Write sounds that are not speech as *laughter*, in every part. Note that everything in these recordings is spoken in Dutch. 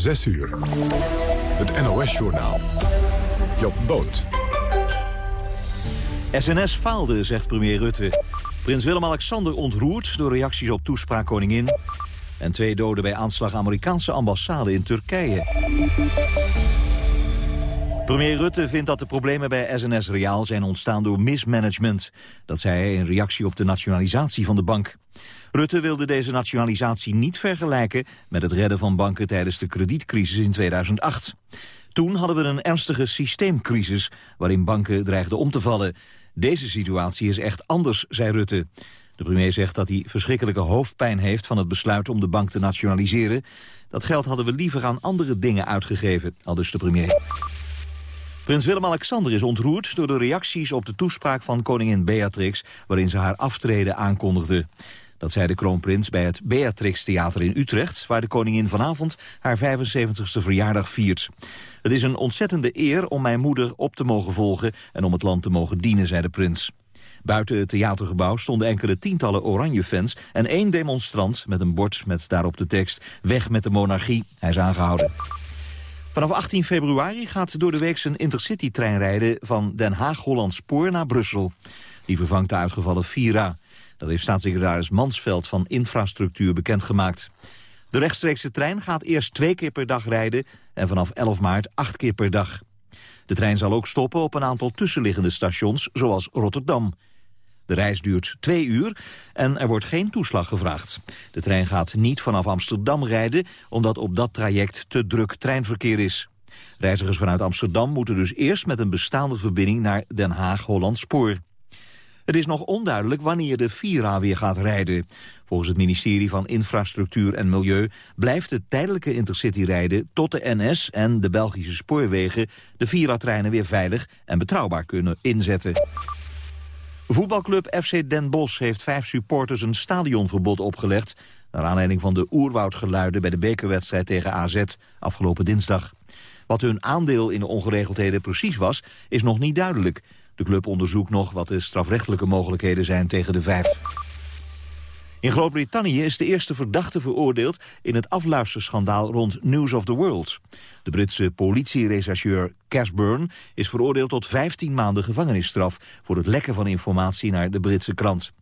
6 uur. Het NOS-journaal. Job Boot. SNS faalde, zegt premier Rutte. Prins Willem-Alexander ontroerd door reacties op toespraak koningin. En twee doden bij aanslag Amerikaanse ambassade in Turkije. Premier Rutte vindt dat de problemen bij SNS Reaal zijn ontstaan door mismanagement. Dat zei hij in reactie op de nationalisatie van de bank. Rutte wilde deze nationalisatie niet vergelijken met het redden van banken tijdens de kredietcrisis in 2008. Toen hadden we een ernstige systeemcrisis waarin banken dreigden om te vallen. Deze situatie is echt anders, zei Rutte. De premier zegt dat hij verschrikkelijke hoofdpijn heeft van het besluit om de bank te nationaliseren. Dat geld hadden we liever aan andere dingen uitgegeven, al dus de premier. Prins Willem-Alexander is ontroerd door de reacties op de toespraak van koningin Beatrix... waarin ze haar aftreden aankondigde. Dat zei de kroonprins bij het Beatrix Theater in Utrecht... waar de koningin vanavond haar 75ste verjaardag viert. Het is een ontzettende eer om mijn moeder op te mogen volgen... en om het land te mogen dienen, zei de prins. Buiten het theatergebouw stonden enkele tientallen oranje-fans... en één demonstrant met een bord met daarop de tekst... weg met de monarchie. Hij is aangehouden. Vanaf 18 februari gaat door de week een intercity-trein rijden... van Den Haag-Holland Spoor naar Brussel. Die vervangt de uitgevallen Vira. Dat heeft staatssecretaris Mansveld van Infrastructuur bekendgemaakt. De rechtstreekse trein gaat eerst twee keer per dag rijden... en vanaf 11 maart acht keer per dag. De trein zal ook stoppen op een aantal tussenliggende stations, zoals Rotterdam. De reis duurt twee uur en er wordt geen toeslag gevraagd. De trein gaat niet vanaf Amsterdam rijden, omdat op dat traject te druk treinverkeer is. Reizigers vanuit Amsterdam moeten dus eerst met een bestaande verbinding naar Den Haag-Holland Spoor. Het is nog onduidelijk wanneer de Vira weer gaat rijden. Volgens het ministerie van Infrastructuur en Milieu blijft het tijdelijke intercity rijden tot de NS en de Belgische spoorwegen de Vira-treinen weer veilig en betrouwbaar kunnen inzetten. Voetbalclub FC Den Bosch heeft vijf supporters een stadionverbod opgelegd... naar aanleiding van de oerwoudgeluiden bij de bekerwedstrijd tegen AZ afgelopen dinsdag. Wat hun aandeel in de ongeregeldheden precies was, is nog niet duidelijk. De club onderzoekt nog wat de strafrechtelijke mogelijkheden zijn tegen de vijf. In Groot-Brittannië is de eerste verdachte veroordeeld in het afluisterschandaal rond News of the World. De Britse politierechercheur Cass Byrne is veroordeeld tot 15 maanden gevangenisstraf voor het lekken van informatie naar de Britse krant.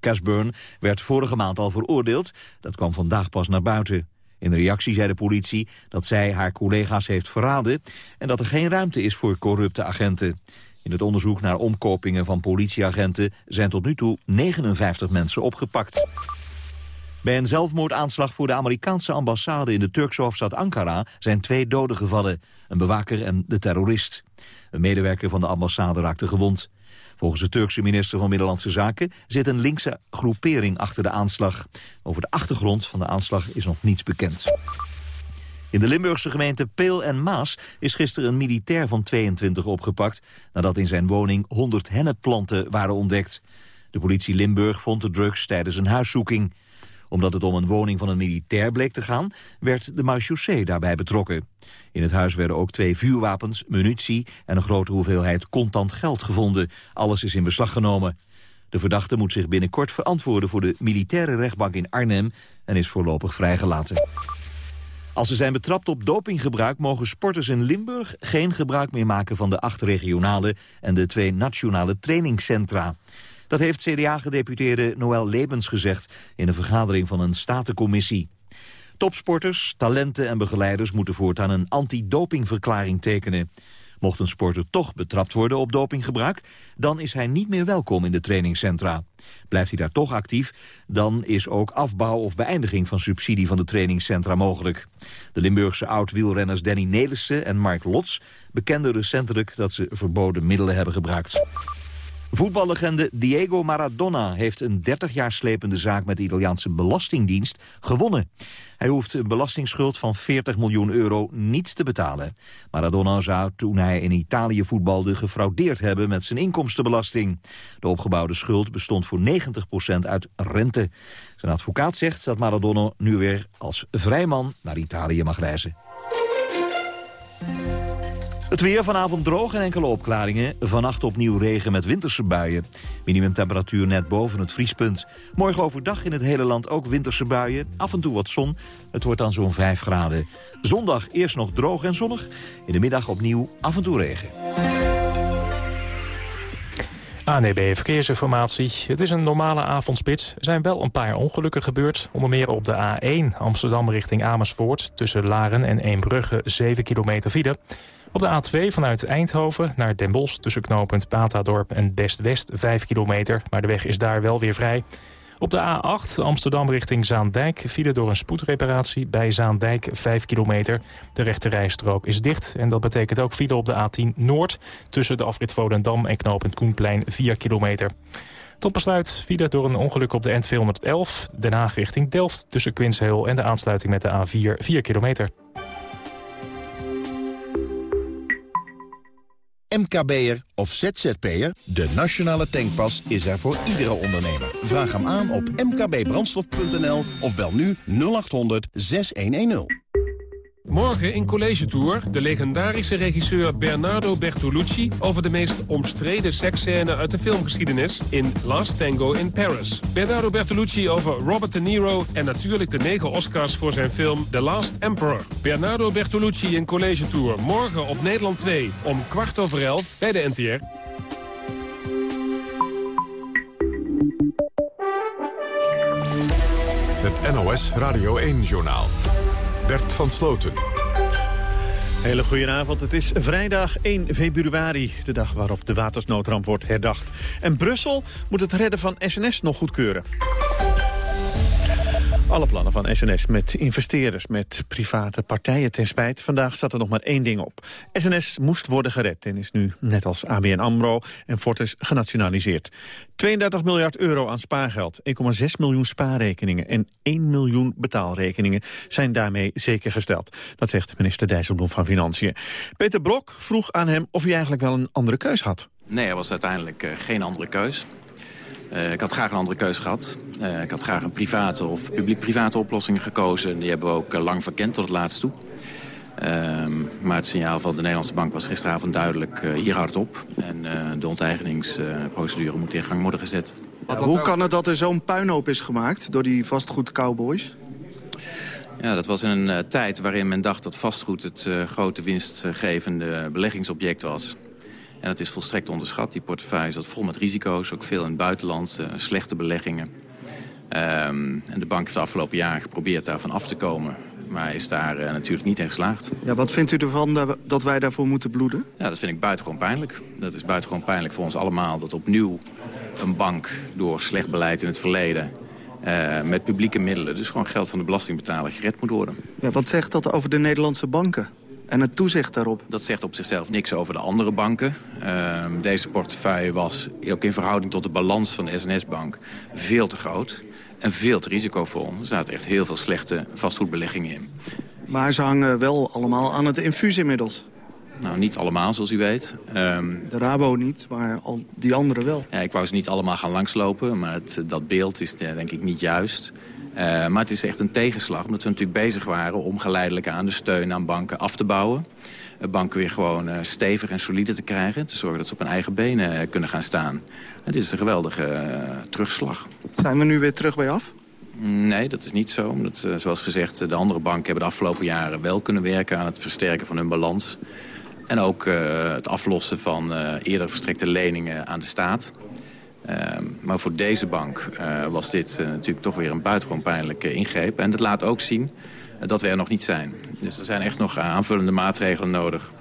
Cass Byrne werd vorige maand al veroordeeld, dat kwam vandaag pas naar buiten. In reactie zei de politie dat zij haar collega's heeft verraden en dat er geen ruimte is voor corrupte agenten. In het onderzoek naar omkopingen van politieagenten zijn tot nu toe 59 mensen opgepakt. Bij een zelfmoordaanslag voor de Amerikaanse ambassade in de Turkse hoofdstad Ankara zijn twee doden gevallen, een bewaker en de terrorist. Een medewerker van de ambassade raakte gewond. Volgens de Turkse minister van Binnenlandse Zaken zit een linkse groepering achter de aanslag. Over de achtergrond van de aanslag is nog niets bekend. In de Limburgse gemeente Peel en Maas is gisteren een militair van 22 opgepakt... nadat in zijn woning 100 hennepplanten waren ontdekt. De politie Limburg vond de drugs tijdens een huiszoeking. Omdat het om een woning van een militair bleek te gaan... werd de marechaussee daarbij betrokken. In het huis werden ook twee vuurwapens, munitie... en een grote hoeveelheid contant geld gevonden. Alles is in beslag genomen. De verdachte moet zich binnenkort verantwoorden voor de militaire rechtbank in Arnhem... en is voorlopig vrijgelaten. Als ze zijn betrapt op dopinggebruik mogen sporters in Limburg geen gebruik meer maken van de acht regionale en de twee nationale trainingscentra. Dat heeft CDA-gedeputeerde Noël Lebens gezegd in een vergadering van een statencommissie. Topsporters, talenten en begeleiders moeten voortaan een anti-dopingverklaring tekenen. Mocht een sporter toch betrapt worden op dopinggebruik... dan is hij niet meer welkom in de trainingscentra. Blijft hij daar toch actief, dan is ook afbouw of beëindiging van subsidie van de trainingscentra mogelijk. De Limburgse oud-wielrenners Danny Nelissen en Mark Lots bekenden recentelijk dat ze verboden middelen hebben gebruikt. Voetballegende Diego Maradona heeft een 30 jaar slepende zaak met de Italiaanse Belastingdienst gewonnen. Hij hoeft een belastingsschuld van 40 miljoen euro niet te betalen. Maradona zou toen hij in Italië voetbalde gefraudeerd hebben met zijn inkomstenbelasting. De opgebouwde schuld bestond voor 90% uit rente. Zijn advocaat zegt dat Maradona nu weer als vrijman naar Italië mag reizen. Het weer vanavond droog en enkele opklaringen. Vannacht opnieuw regen met winterse buien. Minimumtemperatuur net boven het vriespunt. Morgen overdag in het hele land ook winterse buien. Af en toe wat zon. Het wordt dan zo'n 5 graden. Zondag eerst nog droog en zonnig. In de middag opnieuw af en toe regen. ANEB Verkeersinformatie. Het is een normale avondspits. Er zijn wel een paar ongelukken gebeurd. Onder meer op de A1 Amsterdam richting Amersfoort... tussen Laren en Eembrugge 7 kilometer file. Op de A2 vanuit Eindhoven naar Den Bosch... tussen knooppunt Batadorp en Best-West 5 kilometer. Maar de weg is daar wel weer vrij. Op de A8 Amsterdam richting Zaandijk vielen door een spoedreparatie bij Zaandijk 5 kilometer. De rechte rijstrook is dicht en dat betekent ook file op de A10 Noord... tussen de afrit Volendam en knooppunt Koenplein 4 kilometer. Tot besluit file door een ongeluk op de N211 Den Haag richting Delft... tussen Quinsheel en de aansluiting met de A4 4 kilometer. MKB'er of ZZP'er? De Nationale Tankpas is er voor iedere ondernemer. Vraag hem aan op mkbbrandstof.nl of bel nu 0800 6110. Morgen in College Tour de legendarische regisseur Bernardo Bertolucci... over de meest omstreden seksscène uit de filmgeschiedenis in Last Tango in Paris. Bernardo Bertolucci over Robert De Niro... en natuurlijk de negen Oscars voor zijn film The Last Emperor. Bernardo Bertolucci in College Tour. Morgen op Nederland 2 om kwart over elf bij de NTR. Het NOS Radio 1-journaal. Bert van Sloten. Hele goedenavond. Het is vrijdag 1 februari, de dag waarop de watersnoodramp wordt herdacht. En Brussel moet het redden van SNS nog goedkeuren. Alle plannen van SNS met investeerders, met private partijen ten spijt. Vandaag staat er nog maar één ding op. SNS moest worden gered en is nu, net als ABN AMRO en Fortis, genationaliseerd. 32 miljard euro aan spaargeld, 1,6 miljoen spaarrekeningen... en 1 miljoen betaalrekeningen zijn daarmee zeker gesteld. Dat zegt minister Dijsselbloem van Financiën. Peter Blok vroeg aan hem of hij eigenlijk wel een andere keus had. Nee, er was uiteindelijk uh, geen andere keus. Uh, ik had graag een andere keus gehad. Uh, ik had graag een private of publiek-private oplossing gekozen. Die hebben we ook uh, lang verkend tot het laatst toe. Ehm, maar het signaal van de Nederlandse bank was gisteravond duidelijk... hier houdt op. En de onteigeningsprocedure moet in gang worden gezet. Ja, hoe kan het dat er zo'n puinhoop is gemaakt door die vastgoed-cowboys? Ja, dat was in een tijd waarin men dacht dat vastgoed het grote winstgevende beleggingsobject was. En dat is volstrekt onderschat. Die portefeuille zat vol met risico's, ook veel in het buitenland, uh, slechte beleggingen. Um, en de bank heeft de afgelopen jaren geprobeerd daarvan af te komen. Maar is daar uh, natuurlijk niet in geslaagd. Ja, wat vindt u ervan dat wij daarvoor moeten bloeden? Ja, dat vind ik buitengewoon pijnlijk. Dat is buitengewoon pijnlijk voor ons allemaal. Dat opnieuw een bank door slecht beleid in het verleden... Uh, met publieke middelen, dus gewoon geld van de belastingbetaler, gered moet worden. Ja, wat zegt dat over de Nederlandse banken? En het toezicht daarop? Dat zegt op zichzelf niks over de andere banken. Uh, deze portefeuille was, ook in verhouding tot de balans van de SNS-bank... veel te groot en veel te risicovol. Er zaten echt heel veel slechte vastgoedbeleggingen in. Maar ze hangen wel allemaal aan het infuus inmiddels. Nou, niet allemaal, zoals u weet. Um, de Rabo niet, maar al die anderen wel. Ja, ik wou ze niet allemaal gaan langslopen, maar het, dat beeld is denk ik niet juist. Uh, maar het is echt een tegenslag, omdat we natuurlijk bezig waren... om geleidelijk aan de steun aan banken af te bouwen. Uh, banken weer gewoon uh, stevig en solide te krijgen. Te zorgen dat ze op hun eigen benen kunnen gaan staan. Het is een geweldige terugslag. Zijn we nu weer terug bij af? Nee, dat is niet zo. Omdat, zoals gezegd, de andere banken hebben de afgelopen jaren wel kunnen werken... aan het versterken van hun balans. En ook het aflossen van eerder verstrekte leningen aan de staat. Uh, maar voor deze bank uh, was dit uh, natuurlijk toch weer een buitengewoon pijnlijke ingreep. En dat laat ook zien dat we er nog niet zijn. Dus er zijn echt nog aanvullende maatregelen nodig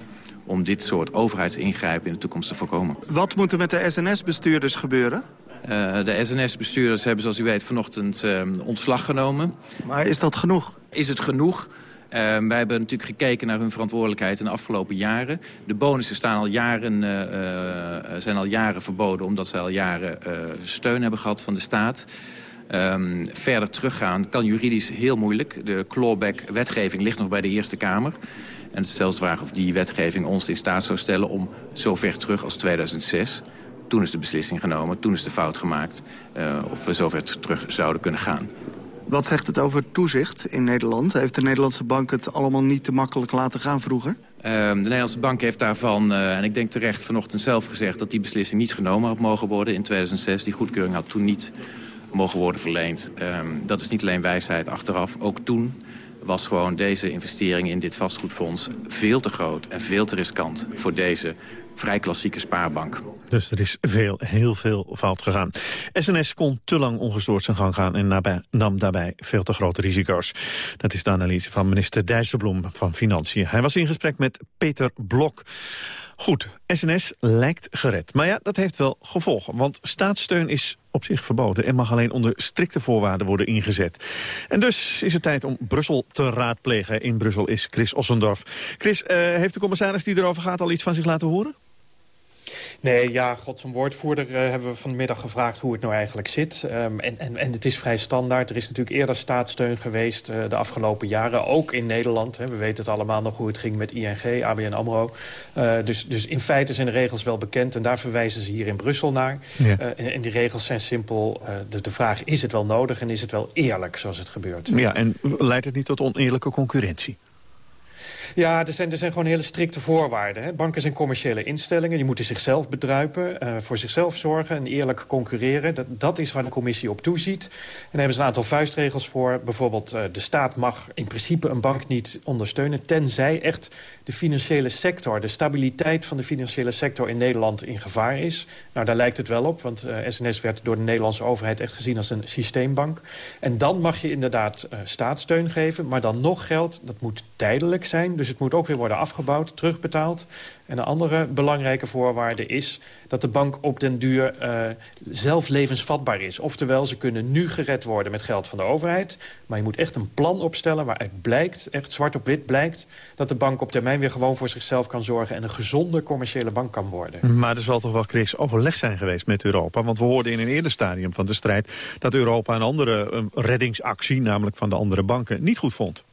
om dit soort overheidsingrijpen in de toekomst te voorkomen. Wat moet er met de SNS-bestuurders gebeuren? de SNS-bestuurders hebben, zoals u weet, vanochtend ontslag genomen. Maar is dat genoeg? Is het genoeg? Uh, wij hebben natuurlijk gekeken naar hun verantwoordelijkheid in de afgelopen jaren. De bonussen staan al jaren, uh, zijn al jaren verboden omdat ze al jaren steun hebben gehad van de staat. Um, verder teruggaan kan juridisch heel moeilijk. De clawback-wetgeving ligt nog bij de Eerste Kamer. En het is zelfs vraag of die wetgeving ons in staat zou stellen... om zo ver terug als 2006 toen is de beslissing genomen, toen is de fout gemaakt... Of we zover terug zouden kunnen gaan. Wat zegt het over toezicht in Nederland? Heeft de Nederlandse bank het allemaal niet te makkelijk laten gaan vroeger? Ehm, de Nederlandse bank heeft daarvan, uh, en ik denk terecht vanochtend zelf gezegd... dat die beslissing niet genomen had mogen worden in 2006. Die goedkeuring had toen niet mogen worden verleend. Ehm, dat is niet alleen wijsheid achteraf. Ook toen was gewoon deze investering in dit vastgoedfonds veel te groot en veel te riskant voor deze vrij klassieke spaarbank. Dus er is veel, heel veel fout gegaan. SNS kon te lang ongestoord zijn gang gaan en nam daarbij veel te grote risico's. Dat is de analyse van minister Dijsselbloem van Financiën. Hij was in gesprek met Peter Blok. Goed, SNS lijkt gered. Maar ja, dat heeft wel gevolgen. Want staatssteun is op zich verboden... en mag alleen onder strikte voorwaarden worden ingezet. En dus is het tijd om Brussel te raadplegen. In Brussel is Chris Ossendorf. Chris, uh, heeft de commissaris die erover gaat al iets van zich laten horen? Nee, ja, god, zijn woordvoerder uh, hebben we vanmiddag gevraagd hoe het nou eigenlijk zit. Um, en, en, en het is vrij standaard. Er is natuurlijk eerder staatssteun geweest uh, de afgelopen jaren, ook in Nederland. Hè. We weten het allemaal nog hoe het ging met ING, ABN AMRO. Uh, dus, dus in feite zijn de regels wel bekend en daar verwijzen ze hier in Brussel naar. Ja. En, en, die regels zijn simpel. De, de vraag is het wel nodig en is het wel eerlijk zoals het gebeurt. Ja, en leidt het niet tot oneerlijke concurrentie? Ja, er zijn, er zijn gewoon hele strikte voorwaarden. Hè. Banken zijn commerciële instellingen. Die moeten zichzelf bedruipen, uh, voor zichzelf zorgen en eerlijk concurreren. Dat, dat is waar de commissie op toeziet. En daar hebben ze een aantal vuistregels voor. Bijvoorbeeld uh, de staat mag in principe een bank niet ondersteunen... tenzij echt de financiële sector, de stabiliteit van de financiële sector in Nederland in gevaar is. Nou, daar lijkt het wel op, want uh, SNS werd door de Nederlandse overheid echt gezien als een systeembank. En dan mag je inderdaad staatssteun geven, maar dan nog geld, dat moet tijdelijk zijn. Dus het moet ook weer worden afgebouwd, terugbetaald. En een andere belangrijke voorwaarde is dat de bank op den duur uh, zelf levensvatbaar is. Oftewel, ze kunnen nu gered worden met geld van de overheid. Maar je moet echt een plan opstellen waaruit blijkt, echt zwart op wit blijkt... dat de bank op termijn weer gewoon voor zichzelf kan zorgen... en een gezonde commerciële bank kan worden. Maar er zal toch wel, Chris, overleg zijn geweest met Europa? Want we hoorden in een eerder stadium van de strijd... dat Europa een andere een reddingsactie, namelijk van de andere banken, niet goed vond.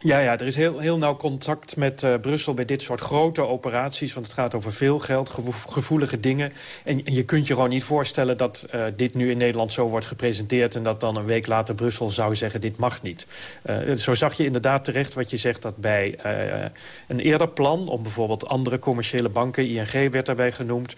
Ja, ja, er is heel, heel nauw contact met uh, Brussel bij dit soort grote operaties. Want het gaat over veel geld, gevoelige dingen. En, en je kunt je gewoon niet voorstellen dat uh, dit nu in Nederland zo wordt gepresenteerd... en dat dan een week later Brussel zou zeggen, dit mag niet. Uh, zo zag je inderdaad terecht wat je zegt dat bij een eerder plan... om bijvoorbeeld andere commerciële banken, ING werd daarbij genoemd...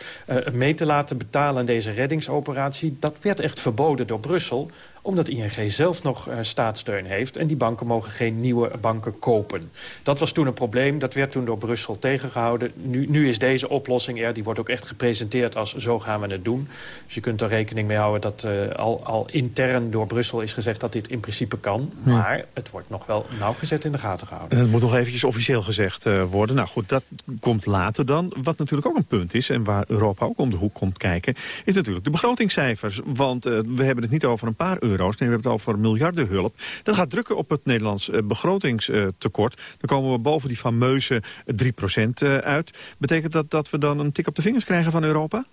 mee te laten betalen aan deze reddingsoperatie... dat werd echt verboden door Brussel omdat ING zelf nog uh, staatssteun heeft... en die banken mogen geen nieuwe banken kopen. Dat was toen een probleem, dat werd toen door Brussel tegengehouden. Nu, nu is deze oplossing er, die wordt ook echt gepresenteerd als zo gaan we het doen. Dus je kunt er rekening mee houden dat uh, al, al intern door Brussel is gezegd... dat dit in principe kan, maar het wordt nog wel nauwgezet in de gaten gehouden. En het moet nog eventjes officieel gezegd uh, worden. Nou goed, dat komt later dan. Wat natuurlijk ook een punt is, en waar Europa ook om de hoek komt kijken... is natuurlijk de begrotingscijfers. Want we hebben het niet over een paar Nee, we hebben het over miljardenhulp. Dat gaat drukken op het Nederlands uh, begrotingstekort. dan komen we boven die fameuze 3% uh, uit. Betekent dat dat we dan een tik op de vingers krijgen van Europa?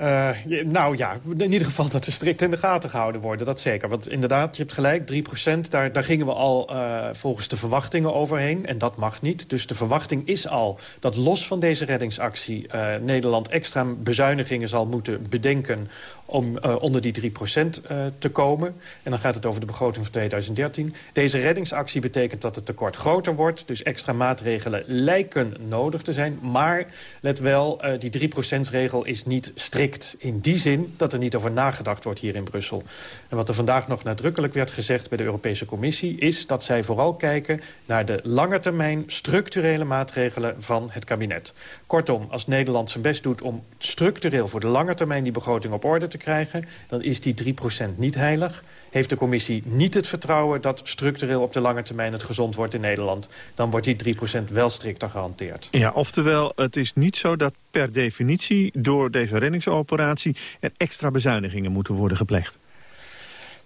Uh, nou ja, in ieder geval dat we strikt in de gaten gehouden worden. Dat zeker. Want inderdaad, je hebt gelijk, 3%, daar, daar gingen we al uh, volgens de verwachtingen overheen. En dat mag niet. Dus de verwachting is al dat los van deze reddingsactie... Uh, Nederland extra bezuinigingen zal moeten bedenken om onder die 3% uh, te komen. En dan gaat het over de begroting van 2013. Deze reddingsactie betekent dat het tekort groter wordt. Dus extra maatregelen lijken nodig te zijn. Maar let wel, die 3%-regel is niet strikt. In die zin dat er niet over nagedacht wordt hier in Brussel. En wat er vandaag nog nadrukkelijk werd gezegd bij de Europese Commissie... is dat zij vooral kijken naar de lange termijn structurele maatregelen van het kabinet. Kortom, als Nederland zijn best doet om structureel voor de lange termijn die begroting op orde te krijgen... dan is die 3% niet heilig. Heeft de commissie niet het vertrouwen dat structureel op de lange termijn het gezond wordt in Nederland... dan wordt die 3% wel strikter gehanteerd. Ja, oftewel, het is niet zo dat per definitie door deze reddingsoperatie... er extra bezuinigingen moeten worden gepleegd.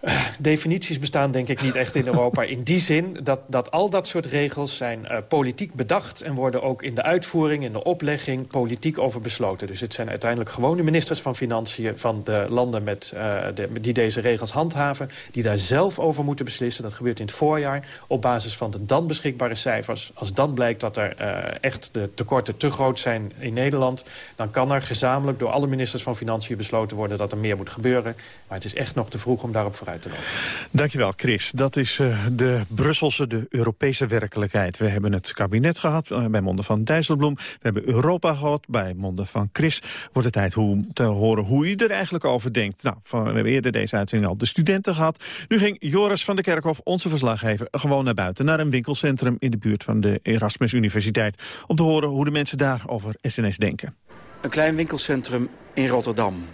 Uh, definities bestaan denk ik niet echt in Europa. In die zin dat, dat al dat soort regels zijn uh, politiek bedacht... en worden ook in de uitvoering, in de oplegging, politiek over besloten. Dus het zijn uiteindelijk gewoon de ministers van Financiën... van de landen met, de, die deze regels handhaven... die daar zelf over moeten beslissen. Dat gebeurt in het voorjaar op basis van de dan beschikbare cijfers. Als dan blijkt dat er echt de tekorten te groot zijn in Nederland... dan kan er gezamenlijk door alle ministers van Financiën besloten worden... dat er meer moet gebeuren. Maar het is echt nog te vroeg om daarop vooruit uit te lopen. Dankjewel, Chris. Dat is uh, de Brusselse, de Europese werkelijkheid. We hebben het kabinet gehad uh, bij monden van Dijsselbloem. We hebben Europa gehad bij monden van Chris. Wordt het tijd hoe, te horen hoe je er eigenlijk over denkt. Nou, van, we hebben eerder deze uitzending al de studenten gehad. Nu ging Joris van der Kerkhof, onze verslaggever, gewoon naar buiten. Naar een winkelcentrum in de buurt van de Erasmus Universiteit. Om te horen hoe de mensen daar over SNS denken. Een klein winkelcentrum in Rotterdam.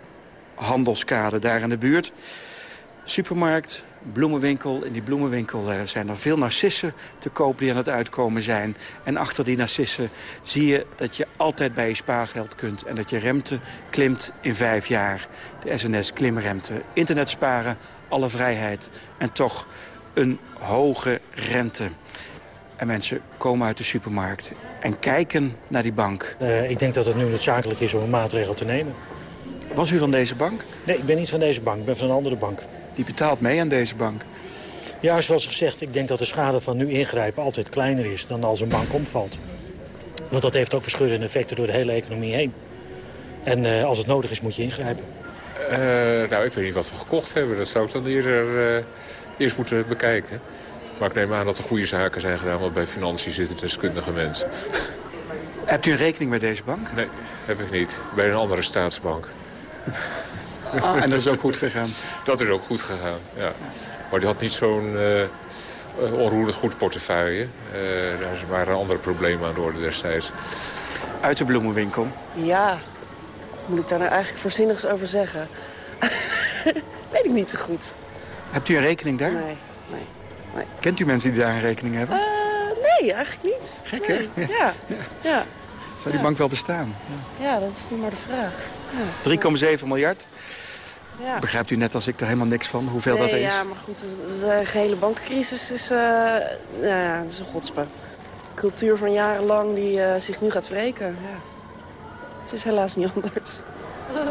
Handelskade daar in de buurt. Supermarkt, bloemenwinkel. In die bloemenwinkel uh, zijn er veel narcissen te koop die aan het uitkomen zijn. En achter die narcissen zie je dat je altijd bij je spaargeld kunt... en dat je remte klimt in vijf jaar. De SNS klimremte. Internet sparen, alle vrijheid. En toch een hoge rente. En mensen komen uit de supermarkt en kijken naar die bank. Uh, ik denk dat het nu noodzakelijk is om een maatregel te nemen. Was u van deze bank? Nee, ik ben niet van deze bank. Ik ben van een andere bank. Die betaalt mee aan deze bank? Ja, zoals gezegd, ik denk dat de schade van nu ingrijpen altijd kleiner is dan als een bank omvalt. Want dat heeft ook verschillende effecten door de hele economie heen. En uh, als het nodig is, moet je ingrijpen. Uh, nou, ik weet niet wat we gekocht hebben. Dat zou ik dan eerder uh, eerst moeten bekijken. Maar ik neem aan dat er goede zaken zijn gedaan, want bij financiën zitten deskundige mensen. Hebt u een rekening bij deze bank? Nee, heb ik niet. Bij een andere staatsbank. Ah, *laughs* en dat is ook goed gegaan? Dat is ook goed gegaan, ja. Maar die had niet zo'n uh, onroerend goed portefeuille. Uh, daar waren andere problemen aan de orde destijds. Uit de bloemenwinkel? Ja, moet ik daar nou eigenlijk voorzinnigs over zeggen? *laughs* Weet ik niet zo goed. Hebt u een rekening daar? Nee, nee. nee. Kent u mensen die daar een rekening hebben? Uh, nee, eigenlijk niet. Gek, hè? Ja. ja. ja. Zou die bank wel bestaan? Ja, ja dat is nu maar de vraag. Ja. 3,7 miljard. Ja. Begrijpt u net als ik er helemaal niks van, hoeveel nee, dat is? Ja, maar goed, de gehele bankencrisis is, uh, ja, dat is een godspe. Cultuur van jarenlang die uh, zich nu gaat wreken. Ja. Het is helaas niet *laughs* anders.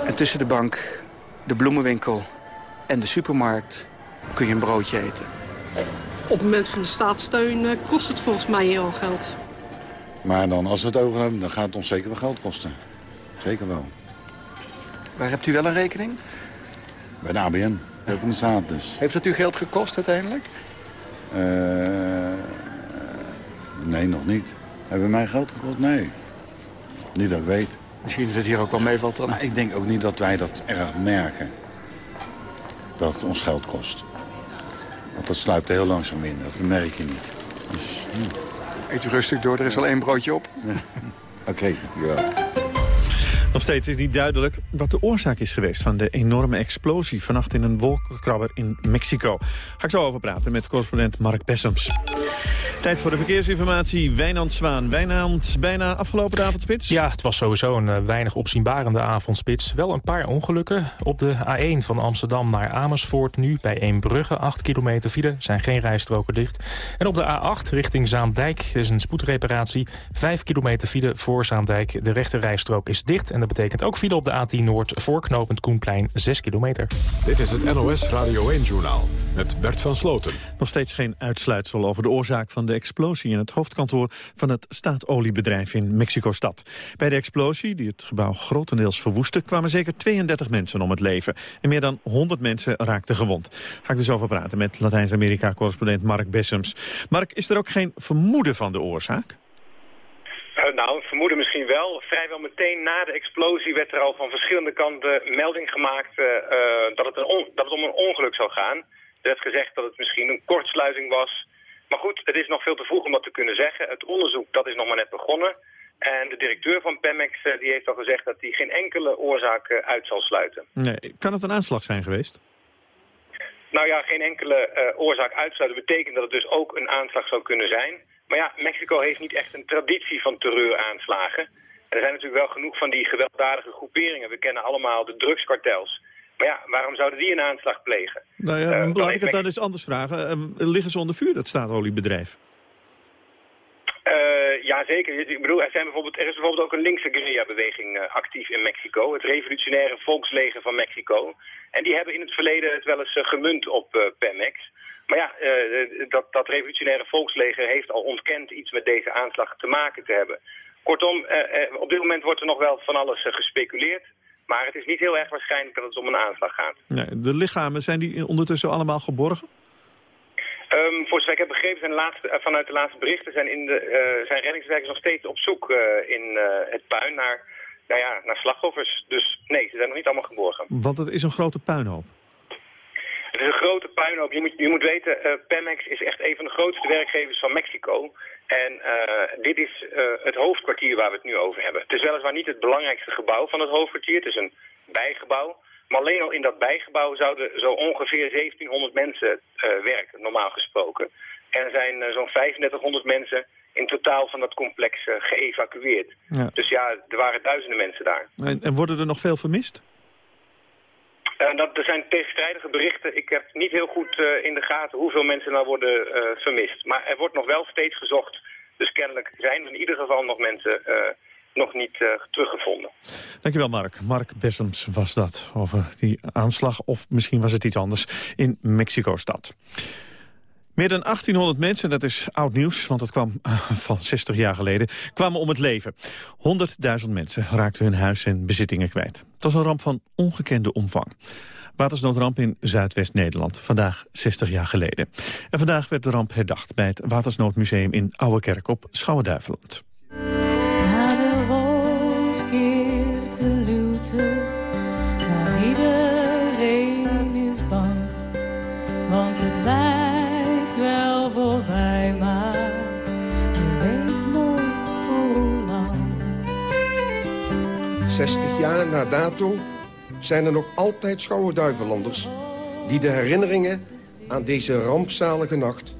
En tussen de bank, de bloemenwinkel en de supermarkt kun je een broodje eten. Op het moment van de staatssteun uh, kost het volgens mij heel geld. Maar dan, als we het over hebben, dan gaat het ons zeker wel geld kosten. Zeker wel. Waar hebt u wel een rekening? Bij de ABN. De staat dus. Heeft dat u geld gekost uiteindelijk? Uh, nee, nog niet. Hebben mij geld gekost? Nee. Niet dat ik weet. Misschien dat het hier ook wel meevalt dan? Nou, ik denk ook niet dat wij dat erg merken. Dat het ons geld kost. Want dat sluipt heel langzaam in. Dat merk je niet. Dus, hm. Eet u rustig door, er is al één broodje op. Ja. *laughs* Oké, okay, dankjewel. Nog steeds is niet duidelijk wat de oorzaak is geweest van de enorme explosie vannacht in een wolkenkrabber in Mexico. Ga ik zo over praten met correspondent Mark Bessems. Tijd voor de verkeersinformatie. Wijnand Zwaan. Wijnand, bijna afgelopen avondspits? Ja, het was sowieso een uh, weinig opzienbarende avondspits. Wel een paar ongelukken. Op de A1 van Amsterdam naar Amersfoort nu bij Eembrugge. 8 kilometer file, zijn geen rijstroken dicht. En op de A8 richting Zaandijk is een spoedreparatie. 5 kilometer file voor Zaandijk. De rechte rijstrook is dicht en dat betekent ook file op de A10 Noord voor knooppunt Koenplein 6 kilometer. Dit is het NOS Radio 1-journaal met Bert van Sloten. Nog steeds geen uitsluitsel over de oorzaak van de explosie in het hoofdkantoor van het staatsoliebedrijf in Mexico-stad. Bij de explosie, die het gebouw grotendeels verwoestte, kwamen zeker 32 mensen om het leven. En meer dan 100 mensen raakten gewond. Ga ik dus over praten met Latijns-Amerika-correspondent Mark Bessems. Mark, is er ook geen vermoeden van de oorzaak? Uh, nou, vermoeden misschien wel. Vrijwel meteen na de explosie werd er al van verschillende kanten melding gemaakt uh, uh, dat, het dat het om een ongeluk zou gaan. Er werd gezegd dat het misschien een kortsluiting was. Maar goed, het is nog veel te vroeg om dat te kunnen zeggen. Het onderzoek dat is nog maar net begonnen. En de directeur van Pemex die heeft al gezegd dat hij geen enkele oorzaak uit zal sluiten. Nee, kan het een aanslag zijn geweest? Nou ja, geen enkele oorzaak uitsluiten betekent dat het dus ook een aanslag zou kunnen zijn. Maar ja, Mexico heeft niet echt een traditie van terreuraanslagen. En er zijn natuurlijk wel genoeg van die gewelddadige groeperingen. We kennen allemaal de drugskartels. Maar ja, waarom zouden die een aanslag plegen? Nou ja, uh, laat ik het dan eens anders vragen. Uh, liggen ze onder vuur, dat staatsoliebedrijf? Uh, ja, zeker. Ik bedoel, er, zijn bijvoorbeeld, er is bijvoorbeeld ook een linkse guerrilla-beweging uh, actief in Mexico. Het revolutionaire volksleger van Mexico. En die hebben in het verleden het wel eens uh, gemunt op Pemex. Maar ja, dat, dat revolutionaire volksleger heeft al ontkend iets met deze aanslag te maken te hebben. Kortom, op dit moment wordt er nog wel van alles gespeculeerd. Maar het is niet heel erg waarschijnlijk dat het om een aanslag gaat. Nee, de lichamen, zijn die ondertussen allemaal geborgen? Um, voor zover ik heb begrepen zijn laatste, uh, vanuit de laatste berichten zijn, in de, uh, zijn reddingswerkers nog steeds op zoek uh, in het puin naar, nou ja, naar slachtoffers. Dus nee, ze zijn nog niet allemaal geborgen. Want het is een grote puinhoop. Het is een grote puinhoop. Je moet, je moet weten, Pemex is echt een van de grootste werkgevers van Mexico. En dit is het hoofdkwartier waar we het nu over hebben. Het is weliswaar niet het belangrijkste gebouw van het hoofdkwartier. Het is een bijgebouw. Maar alleen al in dat bijgebouw zouden zo ongeveer 1700 mensen uh, werken, normaal gesproken. En er zijn uh, zo'n 3500 mensen in totaal van dat complex uh, geëvacueerd. Ja. Dus ja, er waren duizenden mensen daar. En, en worden er nog veel vermist? Dat, er zijn tegenstrijdige berichten. Ik heb niet heel goed in de gaten hoeveel mensen nou worden vermist. Maar er wordt nog wel steeds gezocht. Dus kennelijk zijn er in ieder geval nog mensen nog niet teruggevonden. Dankjewel Mark. Mark Bessems was dat over die aanslag. Of misschien was het iets anders in Mexico-stad. Meer dan 1800 mensen, dat is oud nieuws, want dat kwam uh, van 60 jaar geleden, kwamen om het leven. 100.000 mensen raakten hun huis en bezittingen kwijt. Het was een ramp van ongekende omvang. Watersnoodramp in Zuidwest-Nederland, vandaag 60 jaar geleden. En vandaag werd de ramp herdacht bij het Watersnoodmuseum in Ouwekerk op Schouwen-Duiveland 60 jaar na dato zijn er nog altijd schouwen-duivelanders... die de herinneringen aan deze rampzalige nacht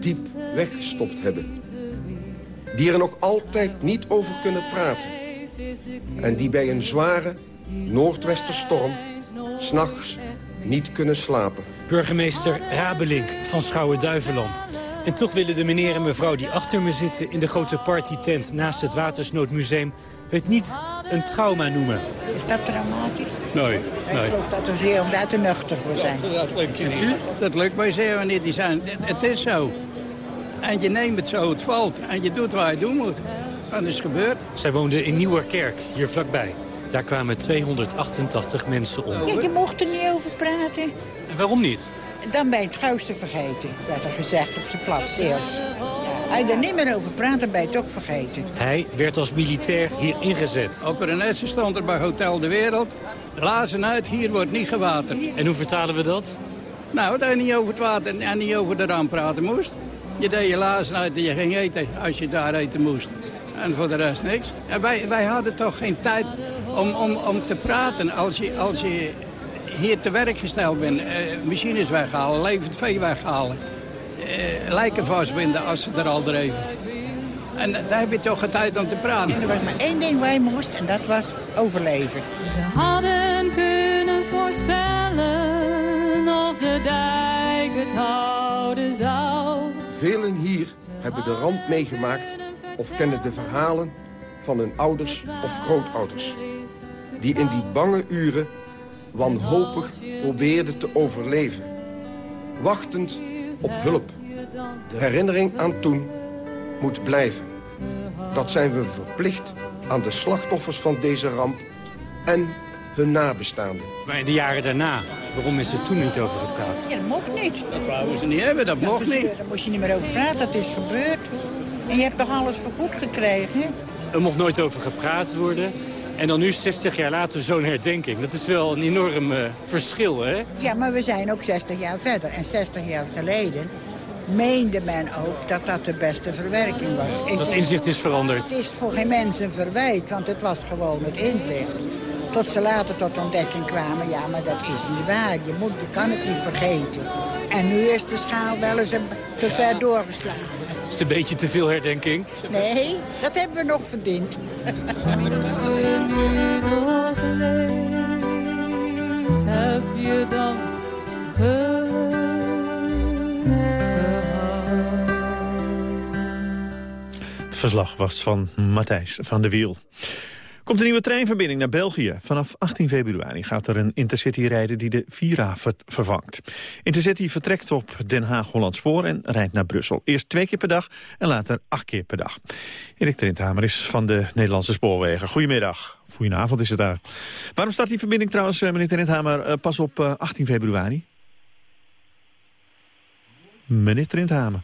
diep weggestopt hebben. Die er nog altijd niet over kunnen praten en die bij een zware noordwesterstorm s'nachts niet kunnen slapen. Burgemeester Rabelink van Schouwen-Duiveland. En toch willen de meneer en mevrouw die achter me zitten... in de grote partytent naast het Watersnoodmuseum... het niet een trauma noemen. Is dat traumatisch? Nee. Ik geloof dat we zeer om daar te nuchter voor zijn. Dat lukt, dat lukt mij zeer wanneer die zijn. Het is zo. En je neemt het zo, het valt. En je doet wat je doen moet. Dat is gebeurd. Zij woonden in Nieuwerkerk, hier vlakbij. Daar kwamen 288 mensen om. Ja, je mocht er niet over praten. En waarom niet? Dan ben je het gauwste vergeten, werd er gezegd op zijn plat Zeeuws. Je er niet meer over ben je het ook vergeten. Hij werd als militair hier ingezet. Op een stond er bij Hotel de Wereld. Lazen uit, hier wordt niet gewaterd. En hoe vertalen we dat? Nou, dat je niet over het water en niet over de ramp praten moest. Je deed je lazen uit en je ging eten als je daar eten moest en voor de rest niks. En wij, wij hadden toch geen tijd om, om, om te praten als je, als je hier te werk gesteld bent. Uh, machines weghalen, levend vee weghalen. Uh, lijken vastbinden als ze er al dreven. En daar heb je toch geen tijd om te praten. En er was maar één ding waar je moest en dat was overleven. Ze hadden kunnen voorspellen of de dijk het houden zou. Velen hier hebben de ramp meegemaakt of kennen de verhalen van hun ouders of grootouders... die in die bange uren wanhopig probeerden te overleven. Wachtend op hulp. De herinnering aan toen moet blijven. Dat zijn we verplicht aan de slachtoffers van deze ramp en hun nabestaanden. Maar in de jaren daarna, waarom is er toen niet over gepraat? Ja, dat mocht niet. Dat wouden ze niet hebben, dat, mocht niet. Daar moest je niet meer over praten, dat is gebeurd. En je hebt toch alles vergoed gekregen? Er mocht nooit over gepraat worden. En dan nu, 60 jaar later, zo'n herdenking. Dat is wel een enorm uh, verschil, hè? Ja, maar we zijn ook 60 jaar verder. En 60 jaar geleden meende men ook dat dat de beste verwerking was. Dat inzicht is veranderd. Het is voor geen mens een verwijt, want het was gewoon het inzicht. Tot ze later tot ontdekking kwamen, ja, maar dat is niet waar. Je, moet, je kan het niet vergeten. En nu is de schaal wel eens te ver doorgeslagen. Is het een beetje te veel herdenking? Nee, dat hebben we nog verdiend. heb je dan Het verslag was van Matthijs van de Wiel. Komt een nieuwe treinverbinding naar België. Vanaf 18 februari gaat er een Intercity rijden die de Vira vervangt. Intercity vertrekt op Den Haag-Hollandspoor en rijdt naar Brussel. Eerst twee keer per dag en later acht keer per dag. Erik Trindhamer is van de Nederlandse Spoorwegen. Goedemiddag. Goedenavond is het daar. Waarom start die verbinding trouwens, eh, meneer Trindhamer, eh, pas op 18 februari? Meneer Trindhamer.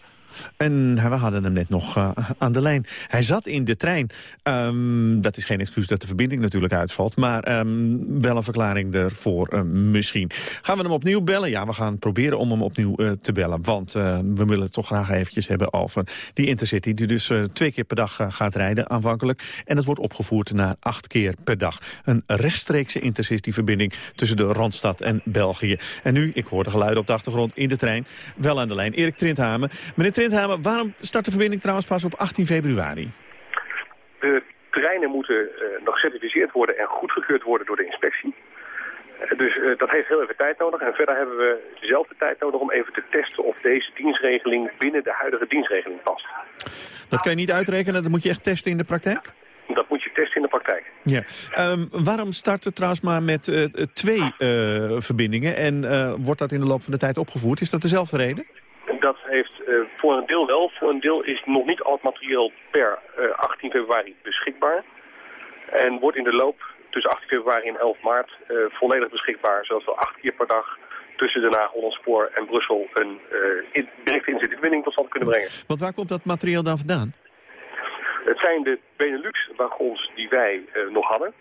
En we hadden hem net nog uh, aan de lijn. Hij zat in de trein. Um, dat is geen excuus dat de verbinding natuurlijk uitvalt. Maar um, wel een verklaring ervoor uh, misschien. Gaan we hem opnieuw bellen? Ja, we gaan proberen om hem opnieuw te bellen. Want we willen het toch graag eventjes hebben over die Intercity... die dus twee keer per dag gaat rijden aanvankelijk. En dat wordt opgevoerd naar acht keer per dag. Een rechtstreekse Intercity-verbinding tussen de Randstad en België. En nu, ik hoor de geluiden op de achtergrond in de trein... wel aan de lijn. Erik Trindhamen. Meneer Trindhamen, waarom start de verbinding trouwens pas op 18 februari? De treinen moeten uh, nog certificeerd worden en goedgekeurd worden door de inspectie. Uh, dus uh, dat heeft heel even tijd nodig. En verder hebben we dezelfde tijd nodig om even te testen of deze dienstregeling binnen de huidige dienstregeling past. Dat kan je niet uitrekenen, dat moet je echt testen in de praktijk? Dat moet je testen in de praktijk. Ja. Um, waarom start het trouwens maar met twee verbindingen en wordt dat in de loop van de tijd opgevoerd? Is dat dezelfde reden? Dat heeft uh, voor een deel wel. Voor een deel is nog niet al het materieel per uh, 18 februari beschikbaar. En wordt in de loop tussen 18 februari en 11 maart uh, volledig beschikbaar. Zodat we acht keer per dag tussen Den Haag, Hollandspoor en Brussel een in, directe inzetverbinding tot stand kunnen brengen. Want waar komt dat materieel dan vandaan? Het zijn de Benelux-wagons die wij nog hadden.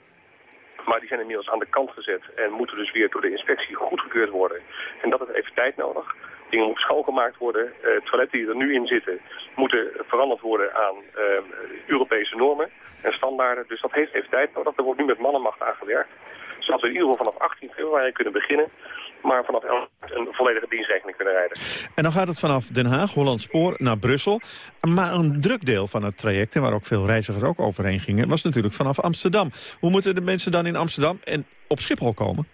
Maar die zijn inmiddels aan de kant gezet en moeten dus weer door de inspectie goedgekeurd worden. En dat heeft even tijd nodig dingen moeten schoongemaakt worden. Uh, toiletten die er nu in zitten moeten veranderd worden aan uh, Europese normen en standaarden. Dus dat heeft even tijd nodig. Er wordt nu met mannenmacht aan gewerkt. Zodat we in ieder geval vanaf 18 februari kunnen beginnen maar vanaf 11 een volledige dienstregeling kunnen rijden. En dan gaat het vanaf Den Haag, Holland Spoor, naar Brussel. Maar een druk deel van het traject, en waar ook veel reizigers ook overheen gingen... was natuurlijk vanaf Amsterdam. Hoe moeten de mensen dan in Amsterdam en op Schiphol komen?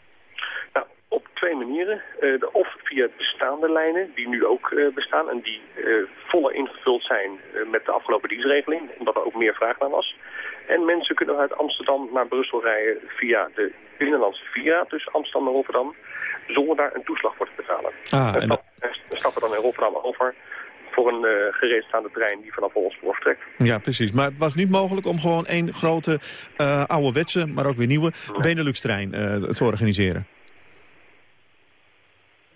Twee manieren. Uh, of via bestaande lijnen, die nu ook uh, bestaan en die uh, volle ingevuld zijn met de afgelopen dienstregeling, omdat er ook meer vraag naar was. En mensen kunnen uit Amsterdam naar Brussel rijden via de binnenlandse via, dus Amsterdam en Rotterdam, zonder daar een toeslag voor te betalen. Ah, en, dat... en stappen dan in Rotterdam over voor een uh, gereedstaande trein die vanaf Hollandspoor vertrekt. Ja, precies. Maar het was niet mogelijk om gewoon één grote uh, ouderwetse, maar ook weer nieuwe Benelux-trein uh, te organiseren?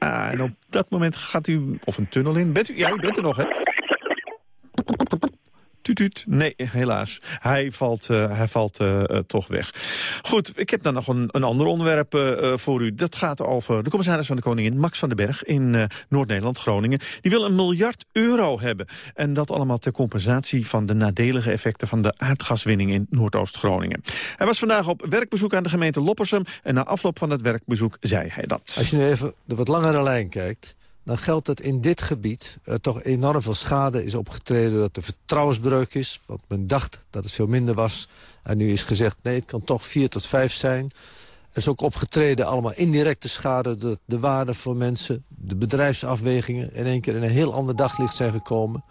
Ah, en op dat moment gaat u, of een tunnel in. Bent u, ja, u bent er nog, hè? Tuut, Nee, helaas. Hij valt, uh, hij valt uh, uh, toch weg. Goed, ik heb dan nog een, een ander onderwerp voor u. Dat gaat over de commissaris van de Koningin, Max van den Berg... in Noord-Nederland, Groningen. Die wil een miljard euro hebben. En dat allemaal ter compensatie van de nadelige effecten... van de aardgaswinning in Noordoost-Groningen. Hij was vandaag op werkbezoek aan de gemeente Loppersum... en na afloop van het werkbezoek zei hij dat. Als je nu even de wat langere lijn kijkt dan geldt dat in dit gebied er toch enorm veel schade is opgetreden... dat er vertrouwensbreuk is, want men dacht dat het veel minder was. En nu is gezegd, nee, het kan toch vier tot vijf zijn. Er is ook opgetreden allemaal indirecte schade... dat de waarde voor mensen, de bedrijfsafwegingen... in één keer in een heel ander daglicht zijn gekomen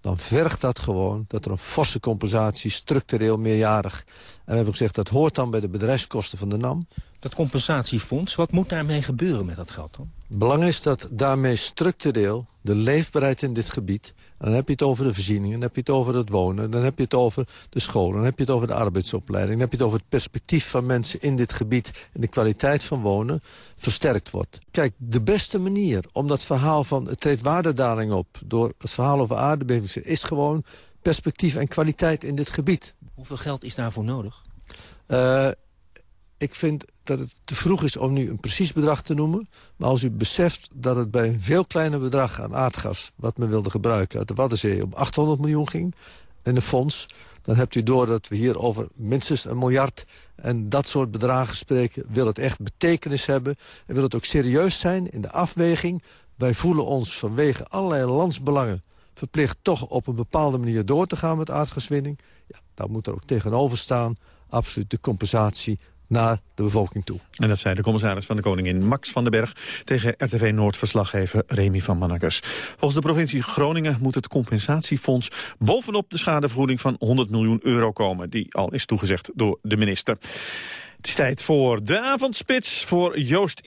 dan vergt dat gewoon dat er een forse compensatie, structureel meerjarig... en we hebben gezegd dat hoort dan bij de bedrijfskosten van de NAM. Dat compensatiefonds, wat moet daarmee gebeuren met dat geld dan? Belang is dat daarmee structureel de leefbaarheid in dit gebied... dan heb je het over de voorzieningen, dan heb je het over het wonen... dan heb je het over de scholen, dan heb je het over de arbeidsopleiding... dan heb je het over het perspectief van mensen in dit gebied... en de kwaliteit van wonen versterkt wordt. Kijk, de beste manier om dat verhaal van... het treedt waardedaling op door het verhaal over aardbevingen... is gewoon perspectief en kwaliteit in dit gebied. Hoeveel geld is daarvoor nodig? Uh, ik vind dat het te vroeg is om nu een precies bedrag te noemen. Maar als u beseft dat het bij een veel kleiner bedrag aan aardgas... wat men wilde gebruiken uit de Waddenzee om 800 miljoen ging... en een fonds, dan hebt u door dat we hier over minstens een miljard... en dat soort bedragen spreken. Wil het echt betekenis hebben en wil het ook serieus zijn in de afweging. Wij voelen ons vanwege allerlei landsbelangen verplicht toch op een bepaalde manier door te gaan met aardgaswinning. Ja, daar moet er ook tegenover staan absoluut de compensatie naar de bevolking toe. En dat zei de commissaris van de Koningin Max van den Berg... tegen RTV Noord-verslaggever Remy van Mannekes. Volgens de provincie Groningen moet het compensatiefonds... bovenop de schadevergoeding van 100 miljoen euro komen... die al is toegezegd door de minister. Het is tijd voor de avondspits voor Joost